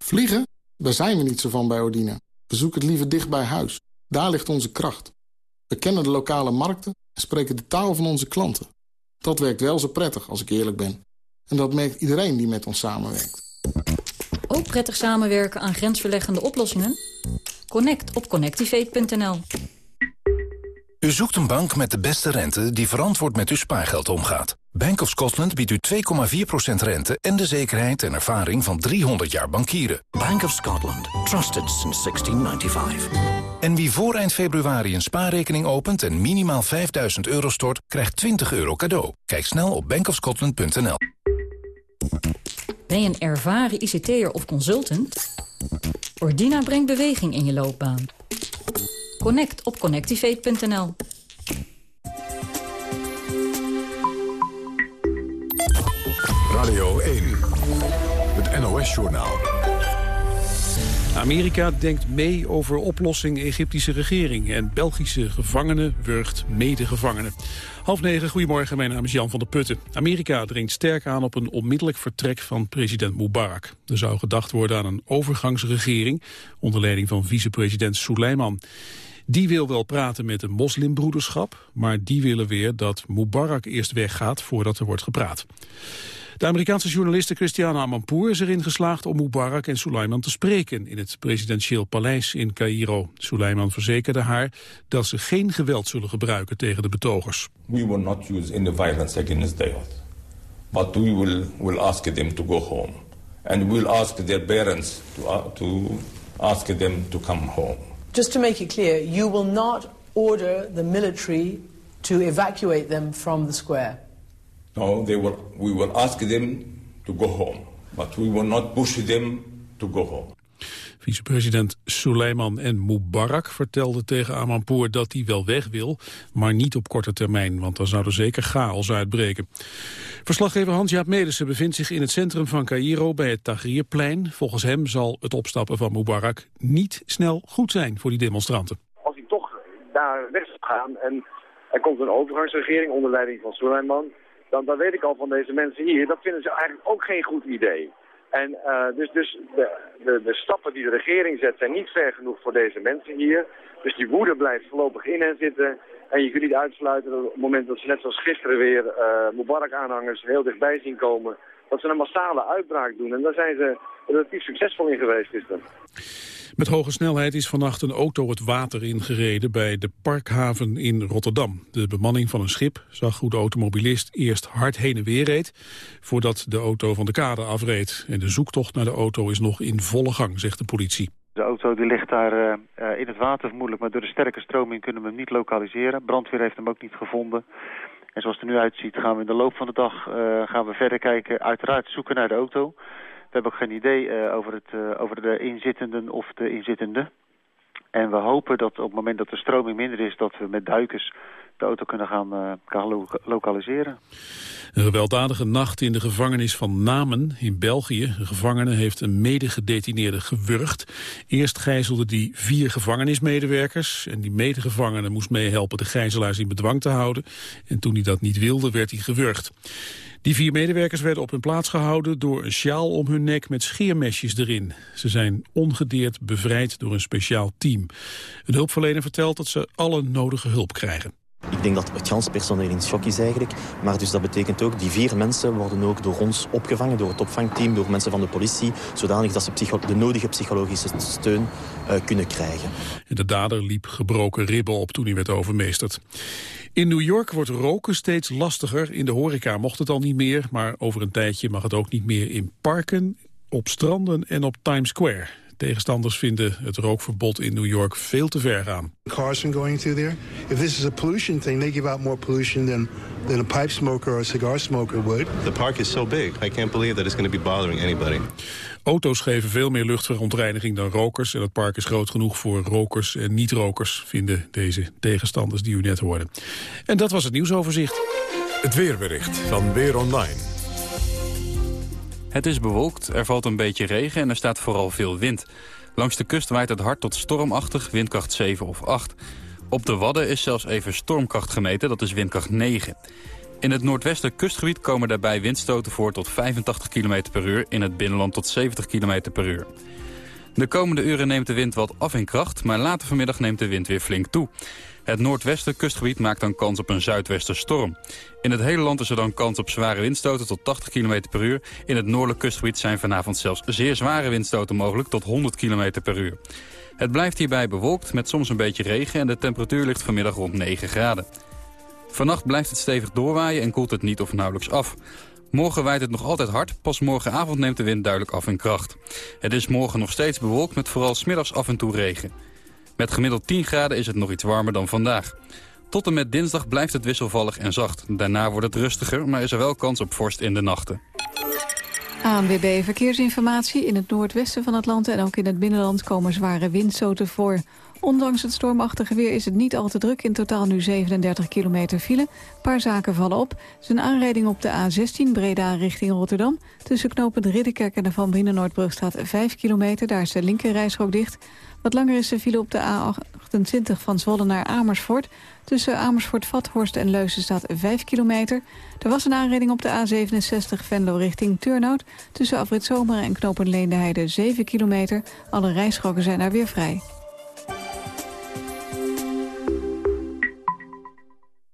Vliegen? Daar zijn we niet zo van bij Odina. We zoeken het liever dicht bij huis. Daar ligt onze kracht. We kennen de lokale markten en spreken de taal van onze klanten. Dat werkt wel zo prettig, als ik eerlijk ben. En dat merkt iedereen die met ons samenwerkt. Ook prettig samenwerken aan grensverleggende oplossingen? Connect op connectivate.nl U zoekt een bank met de beste rente die verantwoord met uw spaargeld omgaat. Bank of Scotland biedt u 2,4% rente en de zekerheid en ervaring van 300 jaar bankieren. Bank of Scotland. Trusted since 1695. En wie voor eind februari een spaarrekening opent en minimaal 5000 euro stort, krijgt 20 euro cadeau. Kijk snel op bankofscotland.nl. Ben je een ervaren ICT'er of consultant? Ordina brengt beweging in je loopbaan. Connect op connectivate.nl. Radio 1, het NOS-journaal. Amerika denkt mee over oplossing Egyptische regering... en Belgische gevangenen wurgt medegevangenen. Half negen, goedemorgen, mijn naam is Jan van der Putten. Amerika dringt sterk aan op een onmiddellijk vertrek van president Mubarak. Er zou gedacht worden aan een overgangsregering... onder leiding van vicepresident Suleiman. Die wil wel praten met de moslimbroederschap... maar die willen weer dat Mubarak eerst weggaat voordat er wordt gepraat. De Amerikaanse journaliste Christiana Amanpour is erin geslaagd om Mubarak en Suleiman te spreken in het presidentieel paleis in Cairo. Suleiman verzekerde haar dat ze geen geweld zullen gebruiken tegen de betogers. We will not use any violence against the youth, but we will, will ask them to go home. And we will ask their parents to, uh, to ask them to come home. Just to make it clear, you will not order the military to evacuate them from the square. No, they will, we will ask them to go home, but we will not push them to go home. Vicepresident Suleiman en Mubarak vertelden tegen Amanpour dat hij wel weg wil, maar niet op korte termijn, want dan zou er zeker chaos uitbreken. Verslaggever Hans-Jaap Medersen bevindt zich in het centrum van Cairo bij het Tahrirplein. Volgens hem zal het opstappen van Mubarak niet snel goed zijn voor die demonstranten. Als hij toch daar weg zou gaan en er komt een overgangsregering onder leiding van Suleiman dan, dan weet ik al van deze mensen hier, dat vinden ze eigenlijk ook geen goed idee. En uh, dus, dus de, de, de, stappen die de regering zet zijn niet ver genoeg voor deze mensen hier. Dus die woede blijft voorlopig in hen zitten. En je kunt niet uitsluiten dat op het moment dat ze net zoals gisteren weer uh, Mubarak-aanhangers heel dichtbij zien komen, dat ze een massale uitbraak doen. En daar zijn ze relatief succesvol in geweest gisteren. Met hoge snelheid is vannacht een auto het water ingereden bij de Parkhaven in Rotterdam. De bemanning van een schip zag hoe de automobilist eerst hard heen en weer reed... voordat de auto van de kade afreed. En de zoektocht naar de auto is nog in volle gang, zegt de politie. De auto die ligt daar uh, in het water vermoedelijk, maar door de sterke stroming kunnen we hem niet lokaliseren. Brandweer heeft hem ook niet gevonden. En zoals het er nu uitziet gaan we in de loop van de dag uh, gaan we verder kijken, uiteraard zoeken naar de auto... We hebben ook geen idee uh, over, het, uh, over de inzittenden of de inzittenden. En we hopen dat op het moment dat de stroming minder is... dat we met duikers de auto kunnen gaan, lo lokaliseren. Een gewelddadige nacht in de gevangenis van Namen in België. Een gevangene heeft een medegedetineerde gewurgd. Eerst gijzelde die vier gevangenismedewerkers. En die medegevangene moest meehelpen de gijzelaars in bedwang te houden. En toen hij dat niet wilde, werd hij gewurgd. Die vier medewerkers werden op hun plaats gehouden door een sjaal om hun nek met scheermesjes erin. Ze zijn ongedeerd bevrijd door een speciaal team. Een hulpverlener vertelt dat ze alle nodige hulp krijgen. Ik denk dat het ganse personeel in shock is eigenlijk. Maar dus dat betekent ook, die vier mensen worden ook door ons opgevangen, door het opvangteam, door mensen van de politie, zodanig dat ze de nodige psychologische steun uh, kunnen krijgen. De dader liep gebroken ribben op toen hij werd overmeesterd. In New York wordt roken steeds lastiger. In de horeca mocht het al niet meer, maar over een tijdje mag het ook niet meer in parken, op stranden en op Times Square. Tegenstanders vinden het rookverbod in New York veel te ver gaan. Cars from going through there. If this is a pollution thing, they give out more pollution than than a pipe smoker or a cigar smoker would. The park is so big. I can't believe that it's going to be bothering anybody. Auto's geven veel meer luchtverontreiniging dan rokers. En het park is groot genoeg voor rokers en niet-rokers, vinden deze tegenstanders die u net hoorde. En dat was het nieuwsoverzicht. Het weerbericht van Weer Online. Het is bewolkt, er valt een beetje regen en er staat vooral veel wind. Langs de kust waait het hard tot stormachtig, windkracht 7 of 8. Op de Wadden is zelfs even stormkracht gemeten, dat is windkracht 9. In het noordwesten kustgebied komen daarbij windstoten voor tot 85 km per uur... in het binnenland tot 70 km per uur. De komende uren neemt de wind wat af in kracht... maar later vanmiddag neemt de wind weer flink toe. Het noordwesten kustgebied maakt dan kans op een zuidwesterstorm. In het hele land is er dan kans op zware windstoten tot 80 km per uur. In het noordelijk kustgebied zijn vanavond zelfs zeer zware windstoten mogelijk... tot 100 km per uur. Het blijft hierbij bewolkt met soms een beetje regen... en de temperatuur ligt vanmiddag rond 9 graden. Vannacht blijft het stevig doorwaaien en koelt het niet of nauwelijks af. Morgen waait het nog altijd hard, pas morgenavond neemt de wind duidelijk af in kracht. Het is morgen nog steeds bewolkt met vooral smiddags af en toe regen. Met gemiddeld 10 graden is het nog iets warmer dan vandaag. Tot en met dinsdag blijft het wisselvallig en zacht. Daarna wordt het rustiger, maar is er wel kans op vorst in de nachten. ANWB Verkeersinformatie. In het noordwesten van het land en ook in het binnenland komen zware windstoten voor. Ondanks het stormachtige weer is het niet al te druk. In totaal nu 37 kilometer file. Een paar zaken vallen op. Zijn aanrijding op de A16 Breda richting Rotterdam. Tussen knooppunt Ridderkerk en de Van Brienenoordbrug staat 5 kilometer. Daar is de linkerrijstrook dicht. Wat langer is de file op de A28 van Zwolle naar Amersfoort. Tussen Amersfoort-Vathorst en Leusen staat 5 kilometer. Er was een aanrijding op de A67 Venlo richting Turnhout. Tussen Afrit Zomer en knooppunt Leendeheide 7 kilometer. Alle rijstroken zijn daar weer vrij.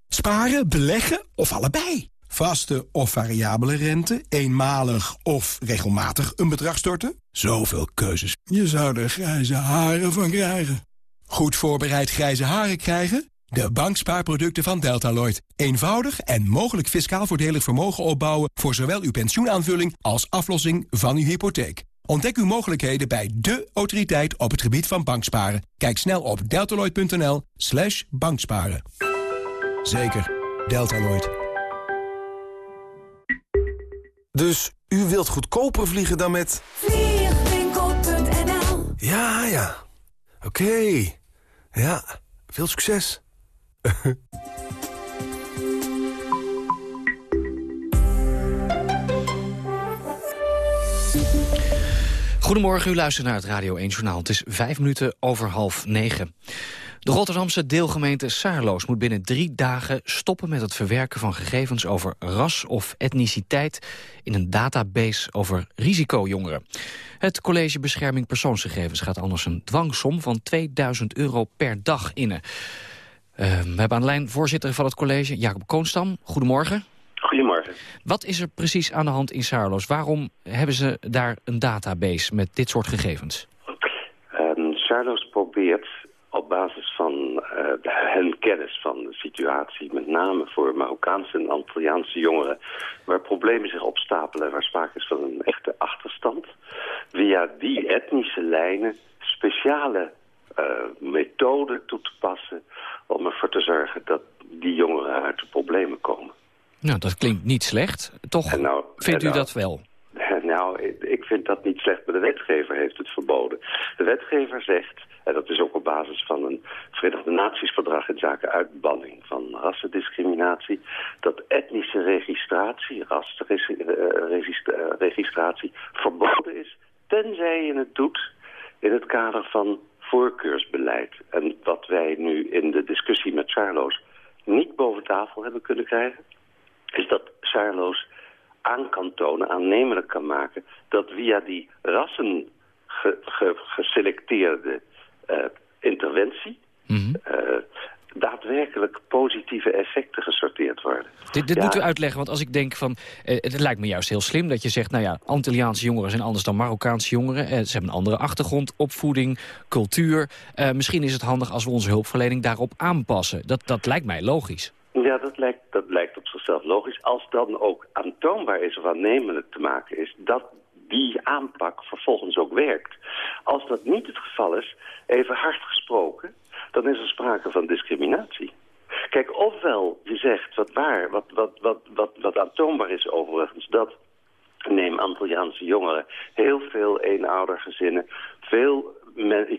Sparen, beleggen of allebei? Vaste of variabele rente, eenmalig of regelmatig een bedrag storten? Zoveel keuzes. Je zou er grijze haren van krijgen. Goed voorbereid grijze haren krijgen? De bankspaarproducten van Deltaloid. Eenvoudig en mogelijk fiscaal voordelig vermogen opbouwen... voor zowel uw pensioenaanvulling als aflossing van uw hypotheek. Ontdek uw mogelijkheden bij de autoriteit op het gebied van banksparen. Kijk snel op deltaloid.nl slash banksparen. Zeker, Deltaloid. Dus u wilt goedkoper vliegen dan met... Ja, ja. Oké. Ja, veel succes. Goedemorgen, u luistert naar het Radio 1 Journaal. Het is vijf minuten over half negen. De Rotterdamse deelgemeente Saarloos moet binnen drie dagen stoppen met het verwerken van gegevens over ras of etniciteit in een database over risicojongeren. Het College Bescherming Persoonsgegevens gaat anders een dwangsom van 2000 euro per dag innen. Uh, we hebben aan de lijn voorzitter van het college, Jacob Koonstam. Goedemorgen. Goedemorgen. Wat is er precies aan de hand in Saarloos? Waarom hebben ze daar een database met dit soort gegevens? Um, Saarloos probeert op basis van uh, hun kennis van de situatie... met name voor Marokkaanse en Antilliaanse jongeren... waar problemen zich opstapelen, waar sprake is van een echte achterstand... via die etnische lijnen speciale uh, methoden toe te passen... om ervoor te zorgen dat die jongeren uit de problemen komen. Nou, dat klinkt niet slecht. Toch nou, vindt u nou, dat wel? Nou, ik vind dat niet slecht, maar de wetgever heeft het verboden. De wetgever zegt, en dat is ook op basis van een Verenigde Naties verdrag in zaken uitbanning van rassendiscriminatie, dat etnische registratie, rasregistratie, verboden is, tenzij je het doet in het kader van voorkeursbeleid. En wat wij nu in de discussie met Charlo's niet boven tafel hebben kunnen krijgen, is dat Saarloos aan kan tonen, aannemelijk kan maken... dat via die rassen ge, ge, geselecteerde interventie... Mm -hmm. uh, daadwerkelijk positieve effecten gesorteerd worden. Dit, dit ja. moet u uitleggen, want als ik denk van... Uh, het lijkt me juist heel slim dat je zegt... nou ja, Antilliaanse jongeren zijn anders dan Marokkaanse jongeren. Ze hebben een andere achtergrond, opvoeding, cultuur. Misschien is het handig als we onze hulpverlening daarop aanpassen. Dat, dat lijkt mij logisch. Ja, dat lijkt, dat lijkt op zichzelf logisch. Als dan ook aantoonbaar is of aannemelijk te maken is... dat die aanpak vervolgens ook werkt. Als dat niet het geval is, even hard gesproken... dan is er sprake van discriminatie. Kijk, ofwel je zegt wat waar, wat, wat, wat, wat, wat aantoonbaar is overigens... dat neem Antilliaanse jongeren, heel veel eenoudergezinnen... veel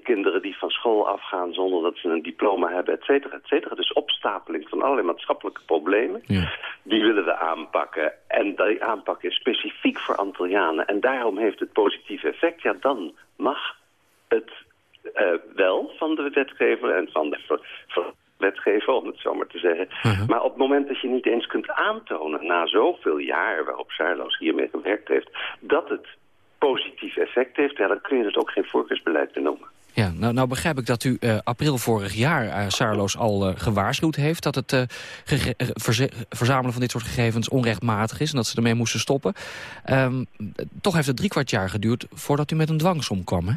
kinderen die van school afgaan zonder dat ze een diploma hebben, et cetera, et cetera. Dus opstapeling van allerlei maatschappelijke problemen. Ja. Die willen we aanpakken. En die aanpak is specifiek voor Antillianen. En daarom heeft het positief effect. Ja, dan mag het uh, wel van de wetgever en van de ver, wetgever, om het zo maar te zeggen. Uh -huh. Maar op het moment dat je niet eens kunt aantonen, na zoveel jaar waarop Saarloos hiermee gewerkt heeft, dat het positief effect heeft, dan kun je het ook geen voorkeursbeleid meer noemen. Ja, nou, nou begrijp ik dat u uh, april vorig jaar uh, Saarloos al uh, gewaarschuwd heeft... dat het verzamelen van dit soort gegevens onrechtmatig is... en dat ze ermee moesten stoppen. Um, toch heeft het drie kwart jaar geduurd voordat u met een dwangsom kwam, hè?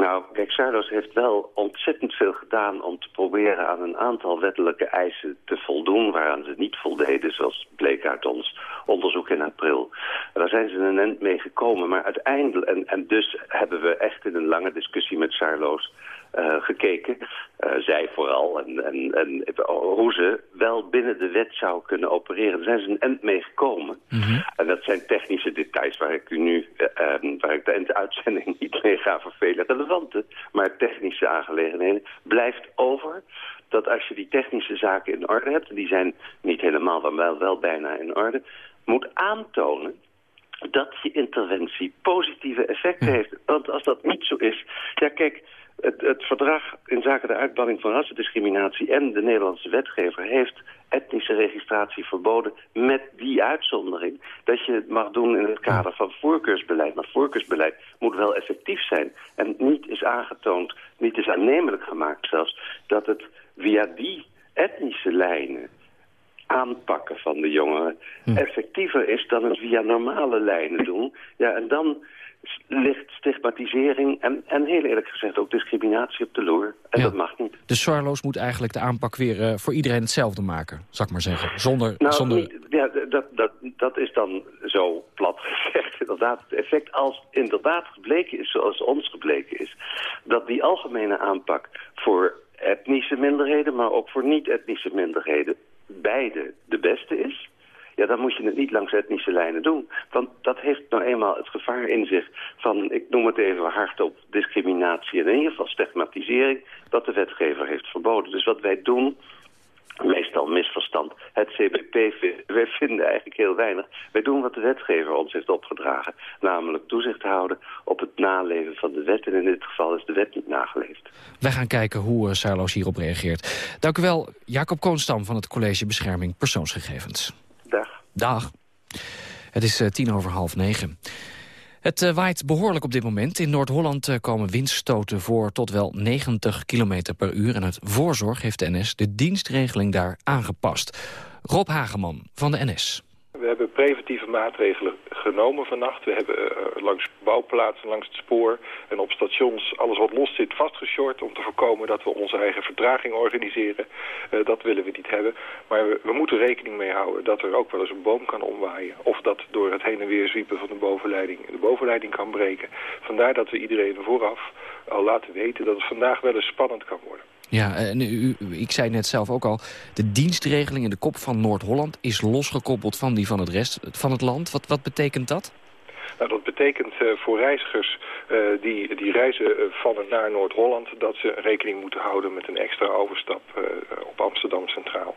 Nou, kijk, heeft wel ontzettend veel gedaan om te proberen aan een aantal wettelijke eisen te voldoen, waaraan ze niet voldeden, zoals bleek uit ons onderzoek in april. En daar zijn ze een end mee gekomen, maar uiteindelijk, en, en dus hebben we echt in een lange discussie met Saarloos eh, gekeken, uh, zij vooral, en, en, en hoe ze wel binnen de wet zou kunnen opereren. Daar zijn ze een eind mee gekomen. Mhm. En dat zijn technische details waar ik u nu, uh, waar ik de uitzending niet mee ga vervelen. Relevante, maar technische aangelegenheden blijft over dat als je die technische zaken in orde hebt, die zijn niet helemaal, maar wel, wel bijna in orde, moet aantonen dat je interventie positieve effecten heeft. Want als dat niet zo is... Ja, kijk, het, het verdrag in zaken de uitbanning van rassendiscriminatie... en de Nederlandse wetgever heeft etnische registratie verboden... met die uitzondering dat je het mag doen in het kader van voorkeursbeleid. Maar voorkeursbeleid moet wel effectief zijn. En niet is aangetoond, niet is aannemelijk gemaakt zelfs... dat het via die etnische lijnen aanpakken van de jongeren Hm. effectiever is dan het via normale lijnen doen. Ja, en dan ligt stigmatisering en, en heel eerlijk gezegd ook discriminatie op de loer. En dat mag niet. Dus Soros moet eigenlijk de aanpak weer eh, voor iedereen hetzelfde maken, zal ik maar zeggen. Zonder, Nou, zonder... niet- ja, dat, dat, dat is dan zo plat gezegd. Inderdaad, het effect als inderdaad gebleken is, zoals ons gebleken is... dat die algemene aanpak voor etnische minderheden... maar ook voor niet-etnische minderheden beide de beste is... Ja, dan moet je het niet langs etnische lijnen doen. Want dat heeft nou eenmaal het gevaar in zich van, ik noem het even hardop, discriminatie en in ieder geval stigmatisering, dat de wetgever heeft verboden. Dus wat wij doen, meestal misverstand, het CBP, wij vinden eigenlijk heel weinig. Wij doen wat de wetgever ons heeft opgedragen, namelijk toezicht houden op het naleven van de wet. En in dit geval is de wet niet nageleefd. Wij gaan kijken hoe uh, Saarloos hierop reageert. Dank u wel, Jacob Koonstam van het College Bescherming Persoonsgegevens. Dag. Het is eh, tien over half negen. Het eh, waait behoorlijk op dit moment. In Noord-Holland eh, komen windstoten voor tot wel 90 km per uur. En uit voorzorg heeft de NS de dienstregeling daar aangepast. Rob Hageman van de NS. We hebben preventieve maatregelen genomen vannacht. We hebben eh, langs bouwplaatsen, langs het spoor en op stations alles wat los zit vastgeshort... om te voorkomen dat we onze eigen vertraging organiseren. Eh, dat willen we niet hebben. Maar we, we moeten rekening mee houden dat er ook wel eens een boom kan omwaaien. Of dat door het heen en weer zwiepen van de bovenleiding de bovenleiding kan breken. Vandaar dat we iedereen vooraf al laten weten dat het vandaag wel eens spannend kan worden. Ja, en u, ik zei net zelf ook al, de dienstregeling in de kop van Noord-Holland is losgekoppeld van die van het rest van het land. Wat, wat betekent dat? Nou, dat betekent eh, voor reizigers eh, die, die reizen eh, van en naar Noord-Holland... dat ze rekening moeten houden met een extra overstap op Amsterdam Centraal.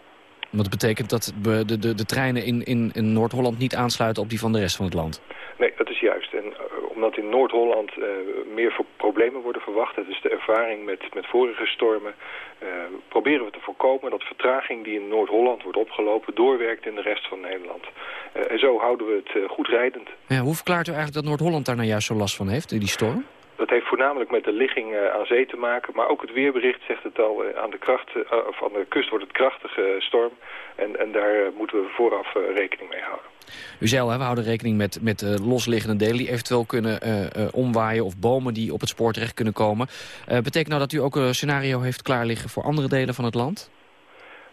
Dat betekent dat de, de, de, treinen in, in, in Noord-Holland niet aansluiten op die van de rest van het land. Nee, dat is juist. En omdat in Noord-Holland eh, meer problemen worden verwacht... dat is de ervaring met, met vorige stormen... eh, proberen we te voorkomen dat vertraging die in Noord-Holland wordt opgelopen... doorwerkt in de rest van Nederland. Eh, en zo houden we het goed rijdend. Ja, hoe verklaart u eigenlijk dat Noord-Holland daar nou juist zo last van heeft, die storm? Dat heeft voornamelijk met de ligging aan zee te maken. Maar ook het weerbericht zegt het al. aan, de kracht, of aan de kust wordt het krachtige storm. En, en daar moeten we vooraf rekening mee houden. U hè, we houden rekening met, met eh, losliggende delen die eventueel kunnen eh, eh, omwaaien... of bomen die op het spoor terecht kunnen komen. Betekent nou dat u ook een scenario heeft klaar liggen voor andere delen van het land?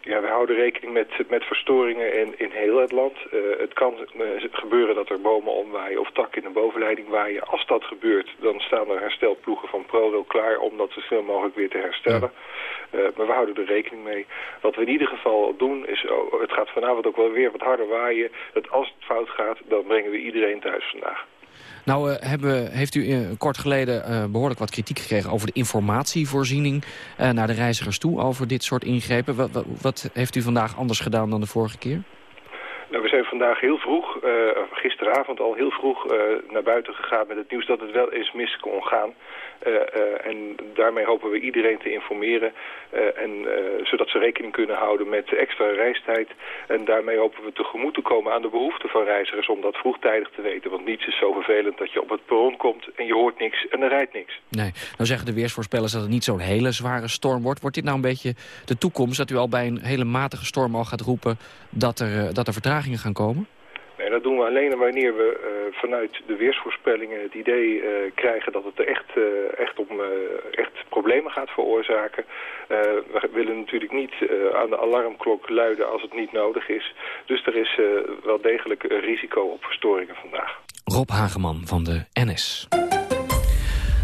Ja, we houden rekening met, met verstoringen in, in heel het land. Eh, het kan eh, gebeuren dat er bomen omwaaien of takken in de bovenleiding waaien. Als dat gebeurt, dan staan er herstelploegen van ProRail klaar om dat zo snel mogelijk weer te herstellen. Eh, maar we houden er rekening mee. Wat we in ieder geval doen is, oh, het gaat vanavond ook wel weer wat harder waaien. Dat als het fout gaat, dan brengen we iedereen thuis vandaag. Nou, eh, hebben, heeft u eh, kort geleden eh, behoorlijk wat kritiek gekregen... over de informatievoorziening naar de reizigers toe over dit soort ingrepen. Wat heeft u vandaag anders gedaan dan de vorige keer? Nou, we zijn vandaag heel vroeg, eh, gisteravond al heel vroeg eh, naar buiten gegaan met het nieuws dat het wel eens mis kon gaan. Eh, en daarmee hopen we iedereen te informeren, en, zodat ze rekening kunnen houden met extra reistijd. En daarmee hopen we tegemoet te komen aan de behoeften van reizigers om dat vroegtijdig te weten. Want niets is zo vervelend dat je op het perron komt en je hoort niks en er rijdt niks. Nee. Nou zeggen de weersvoorspellers dat het niet zo'n hele zware storm wordt. Wordt dit nou een beetje de toekomst? Dat u al bij een hele matige storm al gaat roepen dat er, dat er vertragingen gaan komen? Nee, dat doen we alleen wanneer we eh, vanuit de weersvoorspellingen het idee eh, krijgen dat het er echt, eh, echt om echt problemen gaat veroorzaken. We willen natuurlijk niet aan de alarmklok luiden als het niet nodig is. Dus er is wel degelijk een risico op verstoringen vandaag. Rob Hageman van de NS.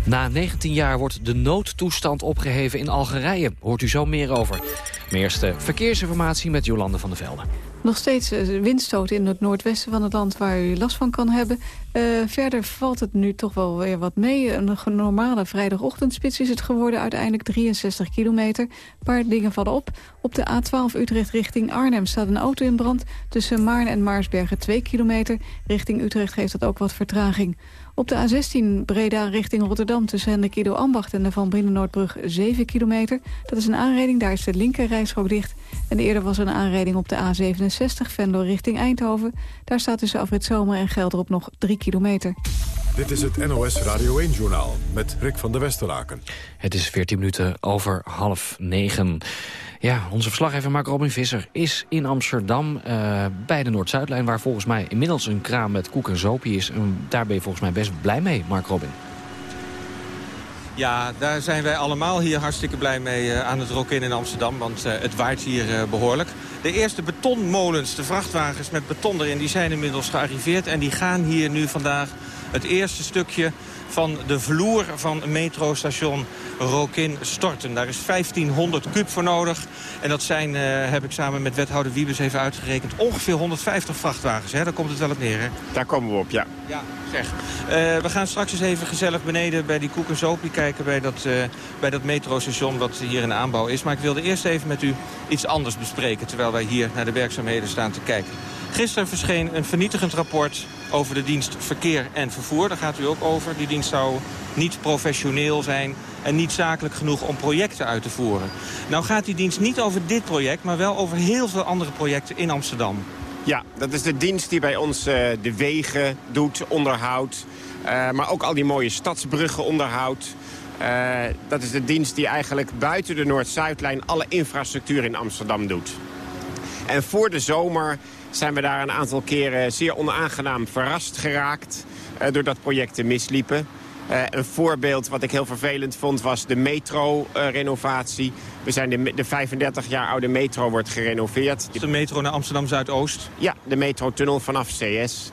Na 19 jaar wordt de noodtoestand opgeheven in Algerije. Hoort u zo meer over. Meerste verkeersinformatie met Jolande van der Velde. Nog steeds eh, windstoten in het noordwesten van het land waar u last van kan hebben. Uh, verder valt het nu toch wel weer wat mee. Een normale vrijdagochtendspits is het geworden, uiteindelijk 63 kilometer. Een paar dingen vallen op. Op de A12 Utrecht richting Arnhem staat een auto in brand. Tussen Maarn en Maarsbergen 2 kilometer. Richting Utrecht geeft dat ook wat vertraging. Op de A16 Breda richting Rotterdam tussen Hendrik Ambacht en de Van Brinnen-Noordbrug 7 kilometer. Dat is een aanrijding, daar is de linkerrijstrook dicht. En eerder was er een aanrijding op de A67 Venlo richting Eindhoven. Daar staat tussen Afrit Zomer en Gelderop nog 3 kilometer. Dit is het NOS Radio 1-journaal met Rick van der Westerlaken. Het is 14 minuten over half negen. Ja, onze verslaggever Mark Robin Visser is in Amsterdam uh, bij de Noord-Zuidlijn... waar volgens mij inmiddels een kraam met koek en zopie is. En daar ben je volgens mij best blij mee, Mark Robin. Ja, daar zijn wij allemaal hier hartstikke blij mee uh, aan het Rokin in Amsterdam. Want uh, het waait hier behoorlijk. De eerste betonmolens, de vrachtwagens met beton erin, die zijn inmiddels gearriveerd. En die gaan hier nu vandaag het eerste stukje van de vloer van metrostation Rokin storten. Daar is 1500 kub voor nodig. En dat zijn, uh, heb ik samen met wethouder Wiebes even uitgerekend... ongeveer 150 vrachtwagens. Hè? Daar komt het wel op neer, hè? Daar komen we op, ja. Ja, zeg. Uh, we gaan straks eens even gezellig beneden bij die Koek en Zopie kijken... bij dat, uh, bij dat metrostation wat hier in aanbouw is. Maar ik wilde eerst even met u iets anders bespreken... terwijl wij hier naar de werkzaamheden staan te kijken. Gisteren verscheen een vernietigend rapport over de dienst verkeer en vervoer. Daar gaat u ook over. Die dienst zou niet professioneel zijn en niet zakelijk genoeg om projecten uit te voeren. Nou gaat die dienst niet over dit project, maar wel over heel veel andere projecten in Amsterdam. Ja, dat is de dienst die bij ons uh, de wegen doet, onderhoudt. Uh, maar ook al die mooie stadsbruggen onderhoudt. Uh, dat is de dienst die eigenlijk buiten de Noord-Zuidlijn alle infrastructuur in Amsterdam doet. En voor de zomer zijn we daar een aantal keren zeer onaangenaam verrast geraakt... Uh, doordat projecten misliepen. Uh, een voorbeeld wat ik heel vervelend vond was de metro-renovatie. we zijn de, de, 35 jaar oude metro wordt gerenoveerd. De metro naar Amsterdam-Zuidoost? Ja, de metrotunnel vanaf CS.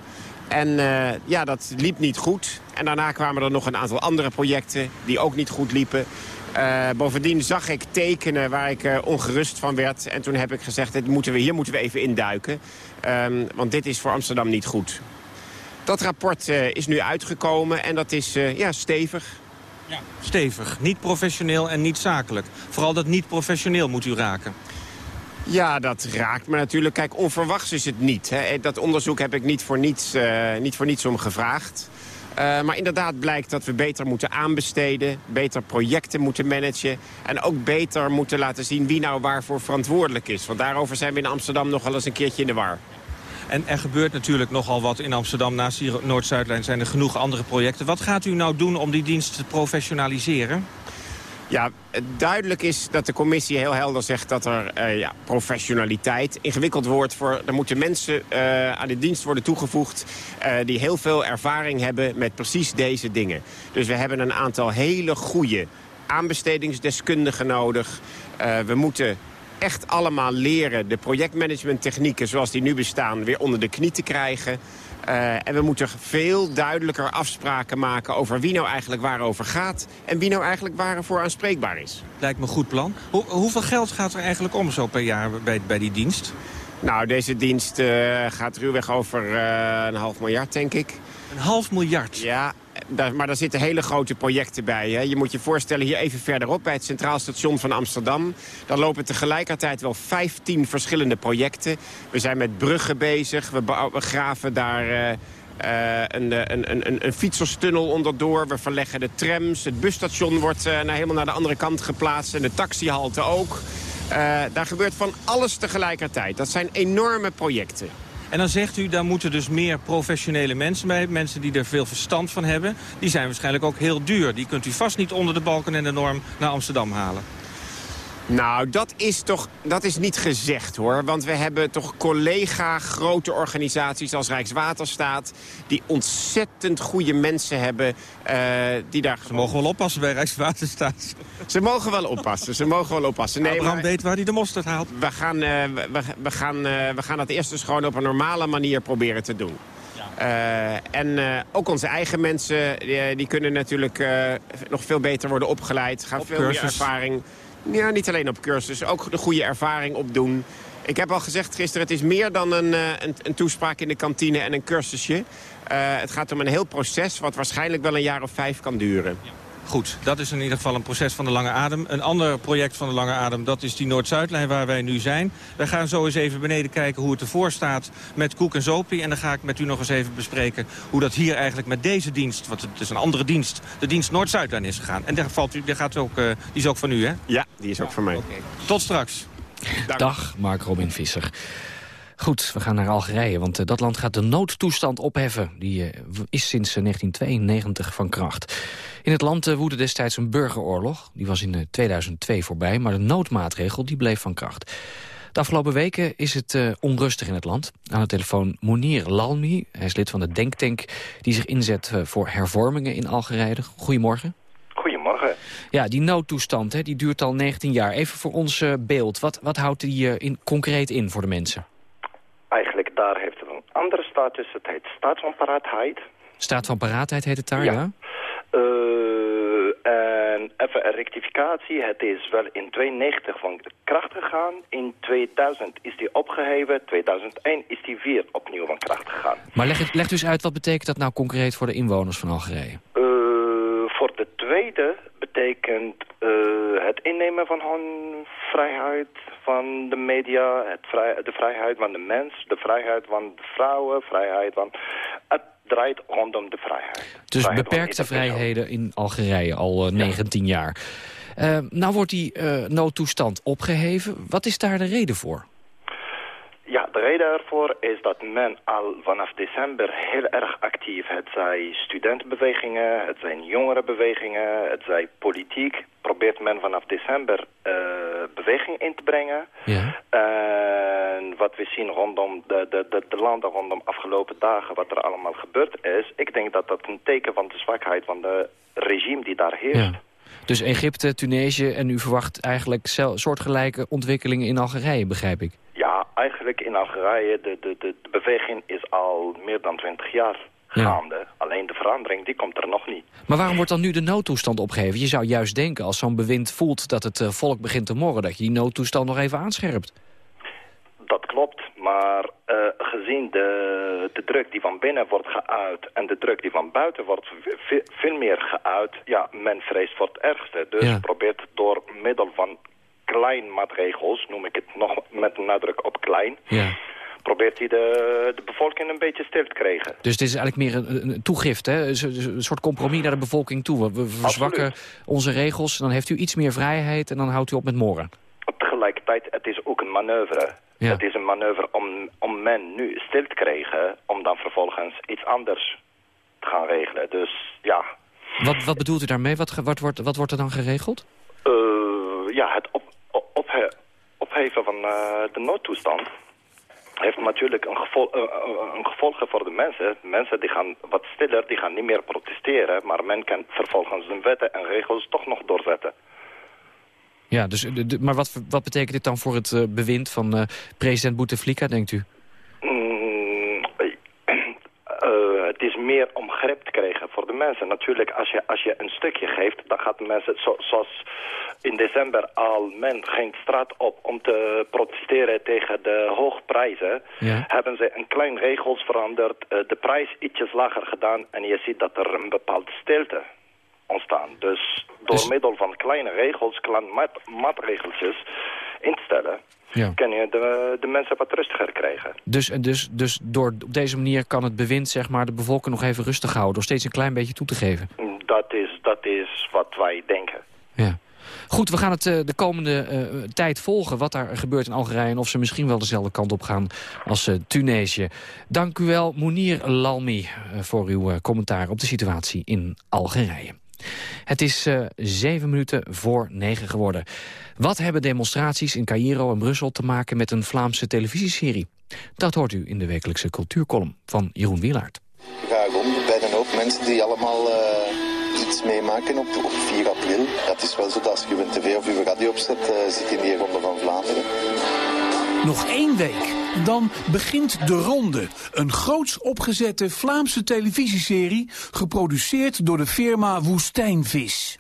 En uh, ja, dat liep niet goed. En daarna kwamen er nog een aantal andere projecten die ook niet goed liepen. Uh, bovendien zag ik tekenen waar ik uh, ongerust van werd. En toen heb ik gezegd, dit moeten we, hier moeten we even induiken. Um, want dit is voor Amsterdam niet goed. Dat rapport uh, is nu uitgekomen en dat is ja, stevig. Ja. Stevig, niet professioneel en niet zakelijk. Vooral dat niet professioneel moet u raken. Ja, dat raakt me natuurlijk. Kijk, onverwachts is het niet. Hè. Dat onderzoek heb ik niet voor niets, niet voor niets om gevraagd. Uh, maar inderdaad blijkt dat we beter moeten aanbesteden... beter projecten moeten managen... en ook beter moeten laten zien wie nou waarvoor verantwoordelijk is. Want daarover zijn we in Amsterdam nog wel eens een keertje in de war. En er gebeurt natuurlijk nogal wat in Amsterdam. Naast die Noord-Zuidlijn zijn er genoeg andere projecten. Wat gaat u nou doen om die dienst te professionaliseren? Ja, duidelijk is dat de commissie heel helder zegt dat er uh, ja, professionaliteit, ingewikkeld woord voor... er moeten mensen uh, aan de dienst worden toegevoegd uh, die heel veel ervaring hebben met precies deze dingen. Dus we hebben een aantal hele goede aanbestedingsdeskundigen nodig. we moeten echt allemaal leren de projectmanagementtechnieken zoals die nu bestaan weer onder de knie te krijgen. Uh, en we moeten veel duidelijker afspraken maken over wie nou eigenlijk waarover gaat... en wie nou eigenlijk waarvoor aanspreekbaar is. Lijkt me een goed plan. Hoe, hoeveel geld gaat er eigenlijk om zo per jaar bij, bij die dienst? Nou, deze dienst uh, gaat ruwweg over uh, een half miljard, denk ik. Een half miljard? Ja, maar daar zitten hele grote projecten bij. Hè. Je moet je voorstellen, hier even verderop bij het Centraal Station van Amsterdam... daar lopen tegelijkertijd wel 15 verschillende projecten. We zijn met bruggen bezig, we, graven daar... Uh, uh, een, een, een, een fietserstunnel onderdoor. We verleggen de trams. Het busstation wordt naar, helemaal naar de andere kant geplaatst. En de taxihalte ook. Daar gebeurt van alles tegelijkertijd. Dat zijn enorme projecten. En dan zegt u, daar moeten dus meer professionele mensen bij. Mensen die er veel verstand van hebben. Die zijn waarschijnlijk ook heel duur. Die kunt u vast niet onder de balken en de norm naar Amsterdam halen. Nou, dat is toch dat is niet gezegd, hoor. Want we hebben toch collega-grote organisaties als Rijkswaterstaat... die ontzettend goede mensen hebben uh, die daar... Ze mogen wel oppassen bij Rijkswaterstaat. Ze mogen wel oppassen, ze mogen wel oppassen. Nee, Abraham maar, weet waar hij de mosterd haalt. We gaan, uh, we, we, gaan, uh, we gaan dat eerst dus gewoon op een normale manier proberen te doen. Uh, en uh, ook onze eigen mensen, die, die kunnen natuurlijk uh, nog veel beter worden opgeleid. Gaan op veel cursus. meer ervaring. Ja, niet alleen op cursus, ook de goede ervaring opdoen. Ik heb al gezegd gisteren, het is meer dan een, een, een toespraak in de kantine en een cursusje. het gaat om een heel proces wat waarschijnlijk wel een jaar of vijf kan duren. Goed, dat is in ieder geval een proces van de lange adem. Een ander project van de lange adem, dat is die Noord-Zuidlijn waar wij nu zijn. Wij gaan zo eens even beneden kijken hoe het ervoor staat met Koek en Zopie. En dan ga ik met u nog eens even bespreken hoe dat hier eigenlijk met deze dienst... want het is een andere dienst, de dienst Noord-Zuidlijn is gegaan. En daar, valt u, daar gaat ook, uh, die is ook van u, hè? Ja, die is ook van mij. Okay. Tot straks. Dag, Mark Robin Visser. Goed, we gaan naar Algerije, want uh, dat land gaat de noodtoestand opheffen. Die uh, is sinds uh, 1992 van kracht. In het land woedde destijds een burgeroorlog. Die was in 2002 voorbij, maar de noodmaatregel die bleef van kracht. De afgelopen weken is het onrustig in het land. Aan de telefoon Mounir Lalmi, hij is lid van de Denktank... die zich inzet voor hervormingen in Algerije. Goedemorgen. Goedemorgen. Ja, die noodtoestand hè, die duurt al 19 jaar. Even voor ons beeld, wat, wat houdt die in, concreet in voor de mensen? Eigenlijk daar heeft het een andere status. Het heet staat van paraatheid. Staat van paraatheid heet het daar, ja? ja? Uh, en even een rectificatie. Het is wel in 92 van kracht gegaan. In 2000 is die opgeheven. 2001 is die weer opnieuw van kracht gegaan. Maar leg, leg dus uit, wat betekent dat nou concreet voor de inwoners van Algerije? Tweede betekent uh, het innemen van hun vrijheid van de media, het vrij, de vrijheid van de mens, de vrijheid van de vrouwen, vrijheid van... Het draait rondom de vrijheid. Dus vrijheid beperkte vrijheden in Algerije al uh, 19 ja. jaar. Uh, nou wordt die noodtoestand opgeheven. Wat is daar de reden voor? De reden ervoor is dat men al vanaf december heel erg actief... het zij studentenbewegingen, het zijn jongerenbewegingen, het zij politiek... probeert men vanaf december uh, beweging in te brengen. Ja. En wat we zien rondom de, de, de, de landen rondom afgelopen dagen... wat er allemaal gebeurd is... ik denk dat dat een teken van de zwakheid van de regime die daar heerst. Ja. Dus Egypte, Tunesië en u verwacht eigenlijk soortgelijke ontwikkelingen in Algerije, begrijp ik? Eigenlijk in Algerije, de, de, de, de beweging is al meer dan 20 jaar gaande. Ja. Alleen de verandering, die komt er nog niet. Maar waarom wordt dan nu de noodtoestand opgeheven? Je zou juist denken, als zo'n bewind voelt dat het uh, volk begint te morren... dat je die noodtoestand nog even aanscherpt. Dat klopt, maar uh, gezien de, de druk die van binnen wordt geuit... en de druk die van buiten wordt veel, veel meer geuit... ja, men vreest voor het ergste. Dus ja. probeert door middel van klein maatregels, noem ik het nog met een nadruk op klein... Ja. probeert hij de, de bevolking een beetje stil te krijgen. Dus het is eigenlijk meer een, een toegift, hè? een soort compromis naar de bevolking toe. We verzwakken Absoluut. onze regels, dan heeft u iets meer vrijheid en dan houdt u op met morren. Tegelijkertijd, het is ook een manoeuvre. Ja. Het is een manoeuvre om, om men nu stil te krijgen... om dan vervolgens iets anders te gaan regelen. Dus ja... Wat, wat bedoelt u daarmee? Wat, wat, wordt, wat wordt er dan geregeld? Uh, ja, het op, ophe opheven van uh, de noodtoestand heeft natuurlijk een, gevol uh, een gevolgen voor de mensen. Mensen die gaan wat stiller, die gaan niet meer protesteren... maar men kan vervolgens de wetten en regels toch nog doorzetten. Ja, dus, maar wat, wat betekent dit dan voor het bewind van president Bouteflika, denkt u? Mm, uh, het is meer om grip te krijgen voor de mensen. Natuurlijk, als je, als je een stukje geeft, dan gaat de mensen... Zo, zoals in december al men ging straat op om te protesteren tegen de hoge prijzen... Ja. hebben ze een klein regels veranderd, de prijs ietsjes lager gedaan... en je ziet dat er een bepaalde stilte ontstaan. Dus door dus... middel van kleine regels, kleine maatregeltjes in te stellen... Ja. kan je de, de mensen wat rustiger krijgen. Dus, dus, dus door, op deze manier kan het bewind zeg maar, de bevolking nog even rustig houden... door steeds een klein beetje toe te geven? Dat is, dat is wat wij denken. Ja. Goed, we gaan het uh, de komende uh, tijd volgen wat daar gebeurt in Algerije... en of ze misschien wel dezelfde kant op gaan als uh, Tunesië. Dank u wel, Mounir Lalmi, voor uw commentaar op de situatie in Algerije. Het is uh, zeven minuten voor negen geworden. Wat hebben demonstraties in Cairo en Brussel te maken met een Vlaamse televisieserie? Dat hoort u in de wekelijkse cultuurcolumn van Jeroen Wielaert. Graag om, bij een hoop mensen die allemaal uh, iets meemaken op, op 4 april. Dat is wel zo dat als je een tv of je radio opzet, uh, zit in die ronde van Vlaanderen. Nog één week Dan begint De Ronde, een groots opgezette Vlaamse televisieserie... geproduceerd door de firma Woestijnvis.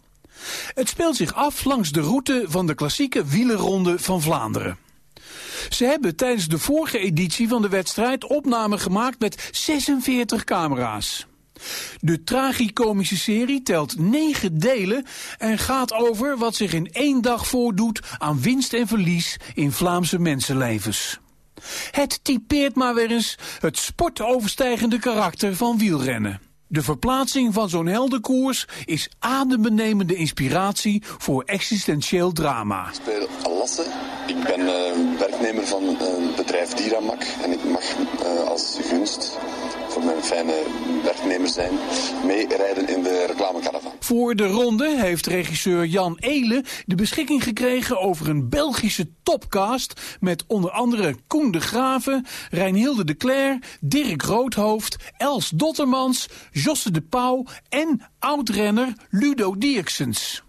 Het speelt zich af langs de route van de klassieke wielerronde van Vlaanderen. Ze hebben tijdens de vorige editie van de wedstrijd opnamen gemaakt met 46 camera's. De tragicomische serie telt negen delen en gaat over wat zich in één dag voordoet aan winst en verlies in Vlaamse mensenlevens. Het typeert maar weer eens het sportoverstijgende karakter van wielrennen. De verplaatsing van zo'n heldenkoers is adembenemende inspiratie voor existentieel drama. Ik speel Alasse. Ik ben uh, werknemer van uh, bedrijf Diramak en ik mag uh, als gunst voor mijn fijne werknemers zijn, meerijden in de reclamecaravan. Voor de ronde heeft regisseur Jan Eelen de beschikking gekregen over een Belgische topcast met onder andere Koen de Graven, Reinhilde de Cler, Dirk Roodhoofd, Els Dottermans, Josse de Pauw en oudrenner Ludo Dierksens.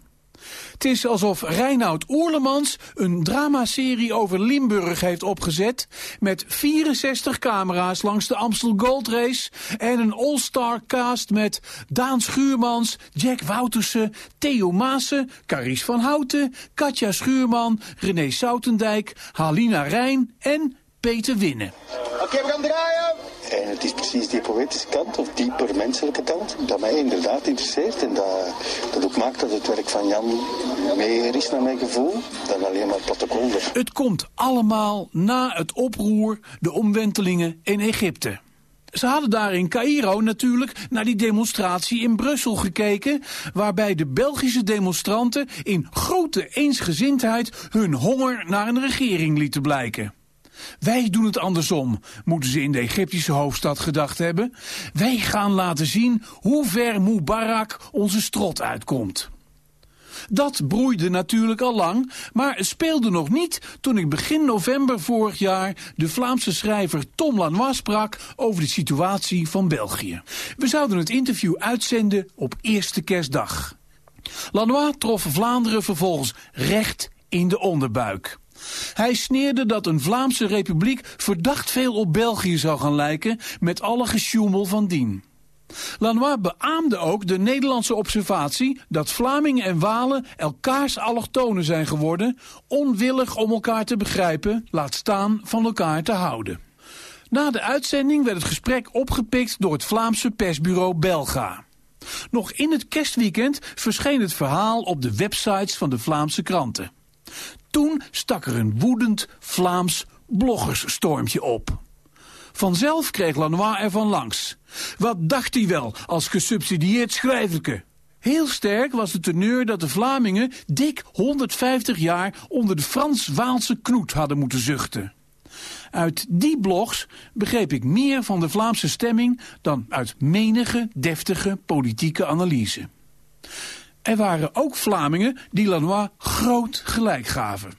Het is alsof Reinoud Oerlemans een dramaserie over Limburg heeft opgezet... met 64 camera's langs de Amstel Gold Race... en een all-star cast met Daan Schuurmans, Jack Woutersen... Theo Maassen, Caries van Houten, Katja Schuurman... René Soutendijk, Halina Rijn en Peter Winnen. Oké, we gaan draaien! En het is precies die poëtische kant, of dieper menselijke kant, dat mij inderdaad interesseert. En dat, dat ook maakt dat het werk van Jan meer is naar mijn gevoel dan alleen maar protocol. Het komt allemaal na het oproer, de omwentelingen in Egypte. Ze hadden daar in Cairo natuurlijk naar die demonstratie in Brussel gekeken... waarbij de Belgische demonstranten in grote eensgezindheid hun honger naar een regering lieten blijken. Wij doen het andersom, moeten ze in de Egyptische hoofdstad gedacht hebben. Wij gaan laten zien hoe ver Mubarak onze strot uitkomt. Dat broeide natuurlijk al lang, maar speelde nog niet toen ik begin november vorig jaar de Vlaamse schrijver Tom Lanois sprak over de situatie van België. We zouden het interview uitzenden op eerste kerstdag. Lanois trof Vlaanderen vervolgens recht in de onderbuik. Hij sneerde dat een Vlaamse republiek verdacht veel op België zou gaan lijken, met alle gesjoemel van dien. Lanois beaamde ook de Nederlandse observatie dat Vlamingen en Walen elkaars allochtonen zijn geworden, onwillig om elkaar te begrijpen, laat staan van elkaar te houden. Na de uitzending werd het gesprek opgepikt door het Vlaamse persbureau Belga. Nog in het kerstweekend verscheen het verhaal op de websites van de Vlaamse kranten. Toen stak er een woedend Vlaams bloggersstormpje op. Vanzelf kreeg Lanois ervan langs. Wat dacht hij wel als gesubsidieerd schrijverke? Heel sterk was de teneur dat de Vlamingen dik 150 jaar onder de Frans-Waalse knoet hadden moeten zuchten. Uit die blogs begreep ik meer van de Vlaamse stemming dan uit menige deftige politieke analyse. Er waren ook Vlamingen die Lanois groot gelijk gaven.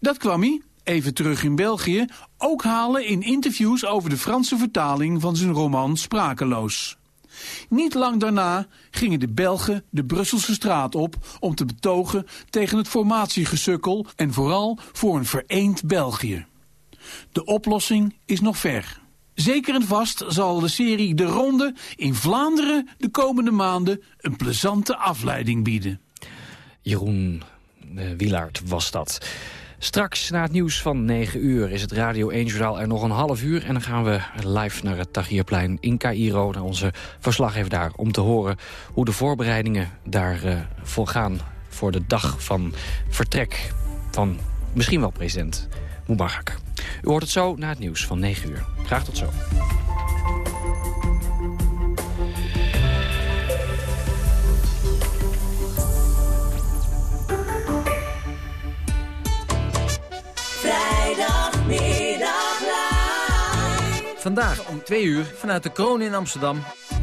Dat kwam hij, even terug in België, ook halen in interviews over de Franse vertaling van zijn roman Sprakeloos. Niet lang daarna gingen de Belgen de Brusselse straat op om te betogen tegen het formatiegesukkel en vooral voor een vereend België. De oplossing is nog ver. Zeker en vast zal de serie De Ronde in Vlaanderen de komende maanden een plezante afleiding bieden. Jeroen uh, Wielaert was dat. Straks na het nieuws van 9 uur is het Radio 1 Journaal er nog een half uur. En dan gaan we live naar het Tahrirplein in Cairo, naar onze verslaggever daar... om te horen hoe de voorbereidingen daar uh, voor gaan voor de dag van vertrek van misschien wel president Mubarak. U hoort het zo na het nieuws van 9 uur. Graag tot zo. Vandaag om twee uur vanuit de kroon in Amsterdam...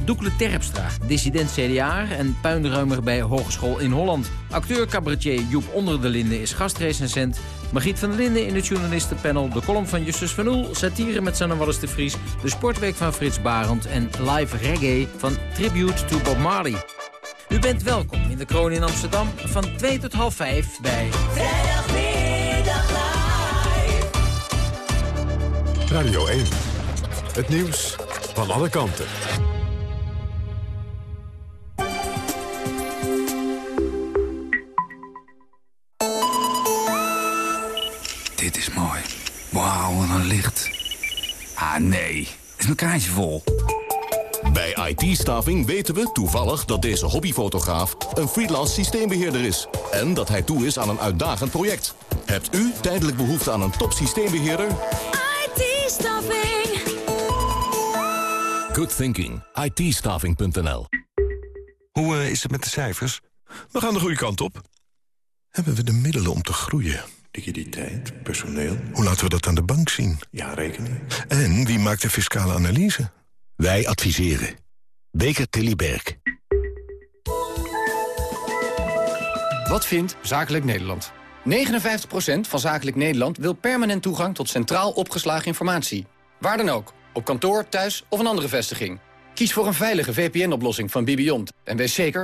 Doekle Terpstra, dissident CDA en puinruimer bij Hogeschool in Holland. Acteur-cabaretier Joep Onder de Linden is gastrecensent. Margriet van der Linden in het journalistenpanel. De column van Justus van Oel, satire met Sanne Wallis de Vries. De sportweek van Frits Barend en live reggae van Tribute to Bob Marley. U bent welkom in de kroon in Amsterdam van 2 tot half 5 bij... Radio 1. Het nieuws van alle kanten. Is mooi. Wauw, wat een licht. Ah, nee. Is mijn kaartje vol. Bij IT-staving weten we toevallig dat deze hobbyfotograaf een freelance systeembeheerder is. En dat hij toe is aan een uitdagend project. Hebt u tijdelijk behoefte aan een top systeembeheerder? IT-staffing. Good thinking. it Hoe eh, is het met de cijfers? We gaan de goede kant op. Hebben we de middelen om te groeien? Liquiditeit, personeel. Hoe laten we dat aan de bank zien? Ja, rekening. En wie maakt de fiscale analyse? Wij adviseren. Beker Tilly Berg. Wat vindt Zakelijk Nederland? 59% van Zakelijk Nederland wil permanent toegang tot centraal opgeslagen informatie. Waar dan ook, op kantoor, thuis of een andere vestiging. Kies voor een veilige VPN-oplossing van Bibiont en wees zeker